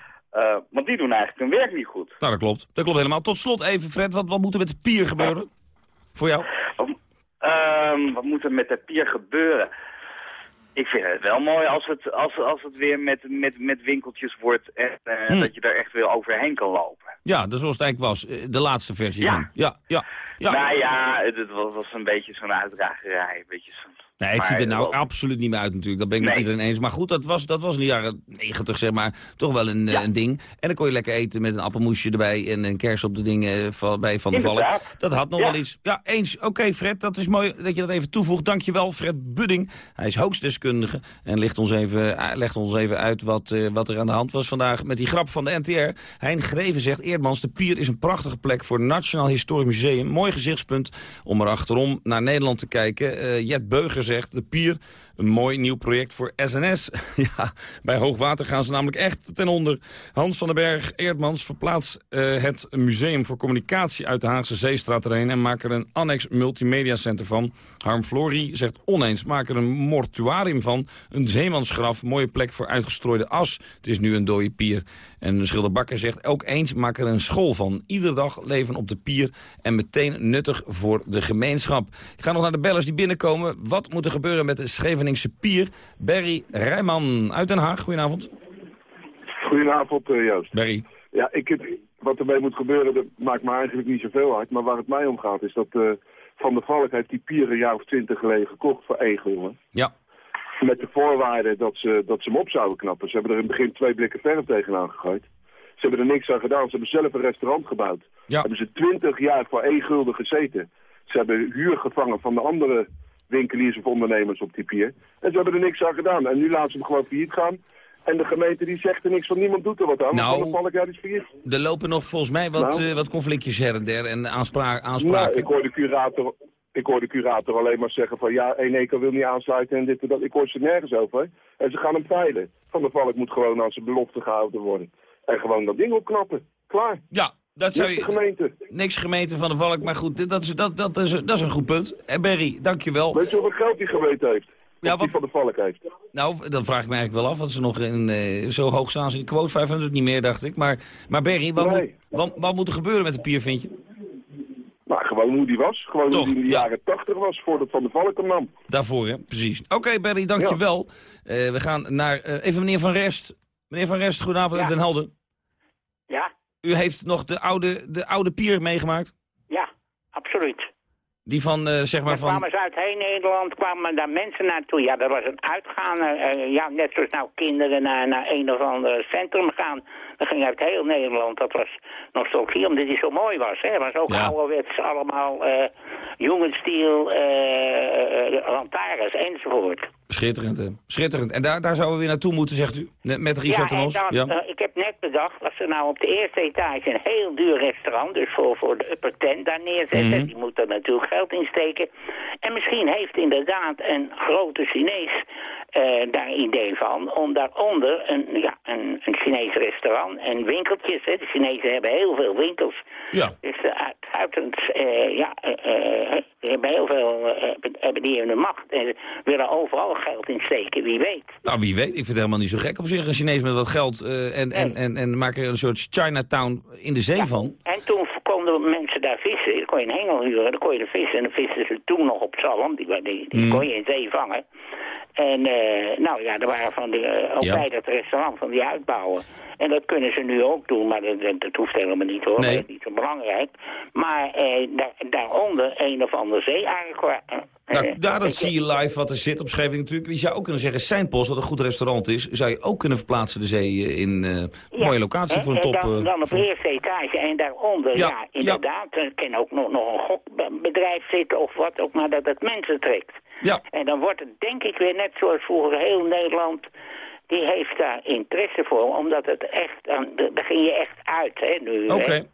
Want die doen eigenlijk hun werk niet goed. Nou, dat klopt. Dat klopt helemaal. Tot slot even, Fred, wat, wat moet er met de pier gebeuren? Voor jou? Ehm, wat moet er met de pier gebeuren? Ik vind het wel mooi als het, als, als het weer met, met, met winkeltjes wordt en eh, Hmm. dat je er echt weer overheen kan lopen. Ja, dat zoals het eigenlijk was. Eh, De laatste versie. Ja. dan. ja, ja. ja. Nou ja, het, het was, was een beetje zo'n uitdragerij. Een beetje zo'n... Nee, het Maar ziet er nou absoluut niet meer uit natuurlijk. Dat ben ik met iedereen eens. Maar goed, dat was, dat was in de jaren negentig, zeg maar, toch wel een, eh, een ding. En dan kon je lekker eten met een appelmoesje erbij en een kers op de dingen eh, van, bij Van der Valk. Dat had nog Ja. wel iets. Ja, eens. Oké, Fred, dat is mooi dat je dat even toevoegt. Dankjewel, Fred Budding. Hij is hoogstdeskundige en legt ons even, eh, legt ons even uit wat, wat er aan de hand was vandaag met die grap van de NTR. Hein Greven zegt, Eerdmans, de Pier is een prachtige plek voor het Nationaal Historisch Museum. Mooi gezichtspunt om er achterom naar Nederland te kijken. Jet Beuger zegt, de Pier, een mooi nieuw project voor SNS. *laughs* ja, bij hoogwater gaan ze namelijk echt ten onder. Hans van den Berg, Eerdmans, verplaatst eh, het Museum voor Communicatie uit de Haagse Zeestraat erheen... en maak er een annex multimedia center van. Harm Flory zegt oneens, maak er een mortuarium van. Een zeemansgraf, mooie plek voor uitgestrooide as. Het is nu een dode pier. En Schilder Bakker zegt ook eens, maak er een school van. Iedere dag leven op de pier en meteen nuttig voor de gemeenschap. Ik ga nog naar de bellers die binnenkomen. Wat moet er gebeuren met de Scheveningse pier? Berry Rijman uit Den Haag, goedenavond. Goedenavond, eh, Joost. Berry. Ja, ik, het, wat ermee moet gebeuren, dat maakt me eigenlijk niet zoveel uit. Maar waar het mij om gaat, is dat eh, Van der Valk heeft die pier een jaar of twintig geleden gekocht voor één gulden. Ja. Met de voorwaarde dat ze, dat ze hem op zouden knappen. Ze hebben er in het begin twee blikken verf tegenaan gegooid. Ze hebben er niks aan gedaan. Ze hebben zelf een restaurant gebouwd. Ja. Hebben ze twintig jaar voor één gulden gezeten. Ze hebben huur gevangen van de andere winkeliers of ondernemers op die pier. En ze hebben er niks aan gedaan. En nu laten ze hem gewoon failliet gaan. En de gemeente die zegt er niks van, niemand doet er wat aan. Nou. Ja, die is failliet. Er lopen nog volgens mij wat, Nou. eh, wat conflictjes her en der en aanspra Nou, aanspraken. ik hoor de curator, ik hoor de curator alleen maar zeggen van ja, Eneco wil niet aansluiten en dit en dat. Ik hoor ze nergens over. En ze gaan hem peilen. Van der Valk moet gewoon aan zijn belofte gehouden worden. En gewoon dat ding opknappen. Klaar. Ja, dat zou je... gemeente. Niks gemeente van de Valk, maar goed, dat is, dat, dat, is, dat is een goed punt. En Berry, dankjewel. Weet je hoeveel geld die gemeente heeft? Ja, die van de Valk heeft. Nou, dan vraag ik me eigenlijk wel af, want ze nog in, eh, zo hoog staan ze in de quote 500 niet meer, dacht ik. Maar, maar Berry, wat, Nee. moet, wat, wat moet er gebeuren met de pier, vind je? Maar gewoon hoe die was. Gewoon Toch, hoe die in de ja. jaren tachtig was voordat Van de Valk hem nam. Daarvoor, hè? Precies. Oké, Berry, dankjewel. Eh we gaan naar, eh, even meneer Van Rest. Meneer Van Rest, goedenavond uit Den Helder. Ja, U heeft nog de oude, de oude pier meegemaakt? ja, absoluut. Die van, uh, zeg maar Daar van... kwamen ze uit heel Nederland, kwamen daar mensen naartoe. Ja, dat was een uitgaan. Uh, ja, net zoals nou kinderen naar, naar een of ander centrum gaan. Dat ging uit heel Nederland. Dat was nostalgie, omdat die zo mooi was. Hè. Was ook ja. ouderwets allemaal uh, jongenstiel, lantaarns enzovoort. Schitterend, hè? Schitterend. En daar, daar zouden we weer naartoe moeten, zegt u, met Richard ja, en ja, uh, ik heb net bedacht, als ze nou op de eerste etage een heel duur restaurant, dus voor, voor de upper tent daar neerzetten, mm -hmm. die moet er natuurlijk geld in steken. En misschien heeft inderdaad een grote Chinees uh, daar een idee van, om daaronder een, ja, een, een Chinees restaurant en winkeltjes, hè. de Chinezen hebben heel veel winkels. Ja. Dus uh, ja, hebben heel veel, hebben die in de macht en willen overal geld in steken, wie weet. Nou, wie weet. Ik vind het helemaal niet zo gek op zich. Een Chinees met wat geld uh, en, nee. en, en, en maak er een soort Chinatown in de zee ja. van. En toen konden mensen daar vissen. Dan kon je een hengel huren, dan kon je er vissen. En dan visten ze toen nog op zalm. Die, die, die mm. kon je in zee vangen. En uh, nou ja, er waren van die, uh, ook ja. bij dat restaurant van die uitbouwen. En dat kunnen ze nu ook doen, maar dat, dat, dat hoeft helemaal niet hoor. Nee. Dat is niet zo belangrijk. Maar uh, daar, daaronder een of ander zee eigenlijk. Nou, daar dat zie je live wat er zit op Scheveningen natuurlijk. Je zou ook kunnen zeggen, Seinpost, wat een goed restaurant is... zou je ook kunnen verplaatsen de zee in ja. mooie locatie voor een top... Dan, dan op de eerste etage en daaronder, ja, ja inderdaad. Er kan ook nog, nog een gokbedrijf zitten of wat ook, maar dat het mensen trekt. Ja. En dan wordt het denk ik weer net zoals vroeger heel Nederland... die heeft daar interesse voor, omdat het echt... Daar ging je echt uit, hè, nu. Oké. Okay.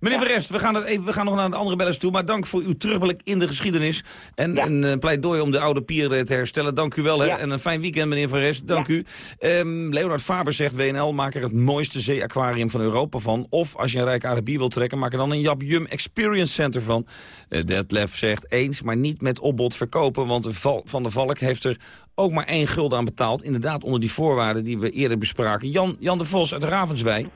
Meneer ja. Verrest, we gaan, het even, we gaan nog naar de andere bellers toe. Maar dank voor uw terugblik in de geschiedenis. En ja. een uh, pleidooi om de oude pieren te herstellen. Dank u wel. Hè? Ja. En een fijn weekend, meneer Verrest. Dank u. Um, Leonard Faber zegt, WNL, maak er het mooiste zeeaquarium van Europa van. Of als je een rijke Arabier wilt trekken, maak er dan een Jap Jum Experience Center van. Uh, Detlef zegt, eens, maar niet met opbod verkopen. Want de Van der Valk heeft er ook maar één gulden aan betaald. Inderdaad, onder die voorwaarden die we eerder bespraken. Jan, Jan de Vos uit Ravenswijk.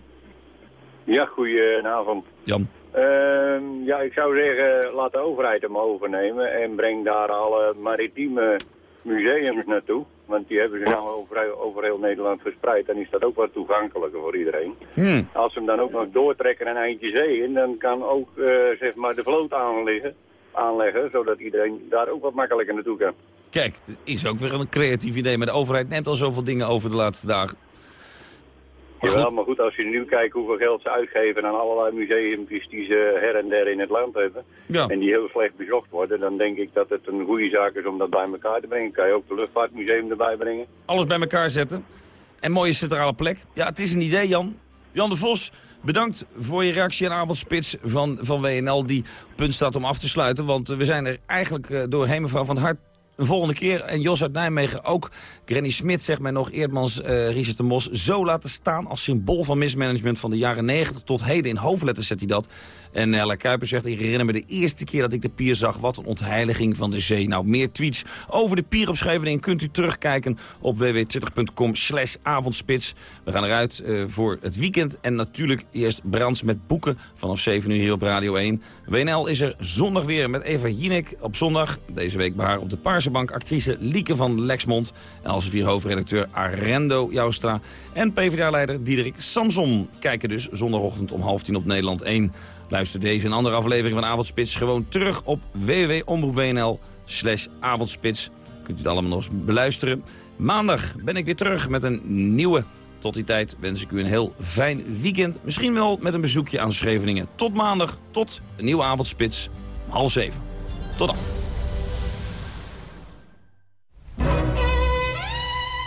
Ja, goedenavond. Jan. Uh, ja, ik zou zeggen, laat de overheid hem overnemen en breng daar alle maritieme museums naartoe. Want die hebben ze nou over, over heel Nederland verspreid. Dan is dat ook wat toegankelijker voor iedereen. Hmm. Als ze hem dan ook nog doortrekken een eindje zee in, dan kan ook uh, zeg maar de vloot aanleggen, aanleggen. Zodat iedereen daar ook wat makkelijker naartoe kan. Kijk, dat is ook weer een creatief idee. Maar de overheid neemt al zoveel dingen over de laatste dagen. Jawel, maar goed, als je nu kijkt hoeveel geld ze uitgeven aan allerlei museumpjes die ze her en der in het land hebben. Ja. En die heel slecht bezocht worden, dan denk ik dat het een goede zaak is om dat bij elkaar te brengen. Kan je ook de luchtvaartmuseum erbij brengen. Alles bij elkaar zetten. En mooie centrale plek. Ja, het is een idee, Jan. Jan de Vos, bedankt voor je reactie aan avondspits van, van WNL die op punt staat om af te sluiten. Want we zijn er eigenlijk uh, doorheen, mevrouw Van het Hart een volgende keer. En Jos uit Nijmegen ook. Granny Smit zegt mij nog, Eerdmans, uh, Richard de Mos... zo laten staan als symbool van mismanagement van de jaren 90 tot heden. In hoofdletters zet hij dat. En Helle Kuiper zegt, ik herinner me de eerste keer dat ik de pier zag. Wat een ontheiliging van de zee. Nou, meer tweets over de pier op Scheveningen kunt u terugkijken op www.twitter.com slash avondspits. We gaan eruit uh, voor het weekend. En natuurlijk eerst Brands met boeken vanaf 7 uur hier op Radio 1. WNL is er zondag weer met Eva Jinek op zondag. Deze week bij haar op de Paarse actrice Lieke van Lexmond. En als vier hoofdredacteur Arendo Joustra. En PvdA-leider Diederik Samson. Kijken dus zondagochtend om half tien op Nederland 1. Luister deze en andere aflevering van Avondspits gewoon terug op www.omroep.nl slash avondspits. Kunt u het allemaal nog eens beluisteren. Maandag ben ik weer terug met een nieuwe. Tot die tijd wens ik u een heel fijn weekend. Misschien wel met een bezoekje aan Scheveningen. Tot maandag, tot een nieuwe Avondspits. Half zeven. Tot dan.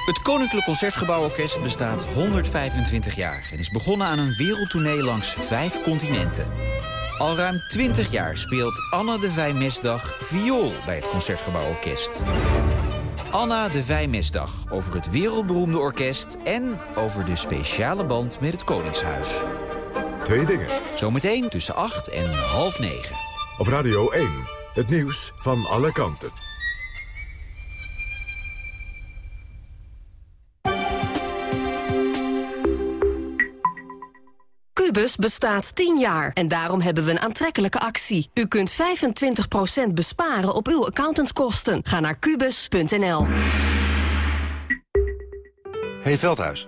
Het Koninklijk Concertgebouworkest bestaat 125 jaar... en is begonnen aan een wereldtournee langs vijf continenten. Al ruim 20 jaar speelt Anna de Vijmesdag viool bij het Concertgebouworkest. Anna de Vijmesdag over het wereldberoemde orkest... en over de speciale band met het Koningshuis. Twee dingen. Zometeen tussen 8 en half 9. Op Radio 1, het nieuws van alle kanten. Cubus bestaat 10 jaar en daarom hebben we een aantrekkelijke actie. U kunt 25% besparen op uw accountantskosten. Ga naar kubus.nl. Hey Veldhuis,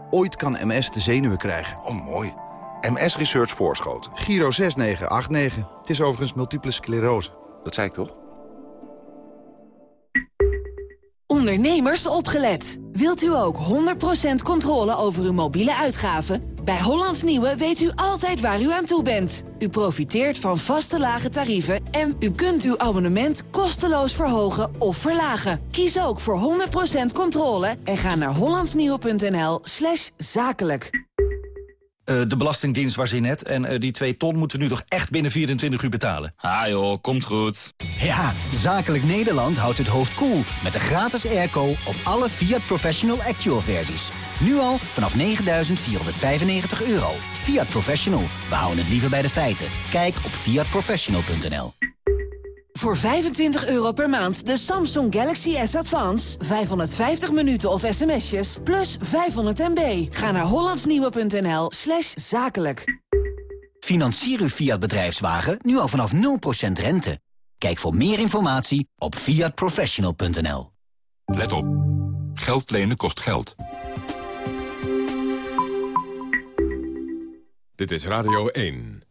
Ooit kan MS de zenuwen krijgen. Oh, mooi. MS Research Voorschoten. Giro 6989. Het is overigens multiple sclerose. Dat zei ik toch? Ondernemers opgelet. Wilt u ook 100% controle over uw mobiele uitgaven? Bij Hollands Nieuwe weet u altijd waar u aan toe bent. U profiteert van vaste lage tarieven en u kunt uw abonnement kosteloos verhogen of verlagen. Kies ook voor 100% controle en ga naar hollandsnieuwe.nl slash zakelijk. Uh, de Belastingdienst was hier net en uh, die 2 ton moeten we nu toch echt binnen 24 uur betalen. Ah joh, komt goed. Ja, Zakelijk Nederland houdt het hoofd koel cool met de gratis airco op alle Fiat Professional Actual versies. Nu al vanaf 9.495 euro. Fiat Professional, we houden het liever bij de feiten. Kijk op fiatprofessional.nl. Voor 25 euro per maand de Samsung Galaxy S Advance. 550 minuten of sms'jes, plus 500 MB. Ga naar hollandsnieuwe.nl slash zakelijk. Financier uw Fiat bedrijfswagen nu al vanaf 0% rente. Kijk voor meer informatie op fiatprofessional.nl. Let op. Geld lenen kost geld. Dit is Radio 1.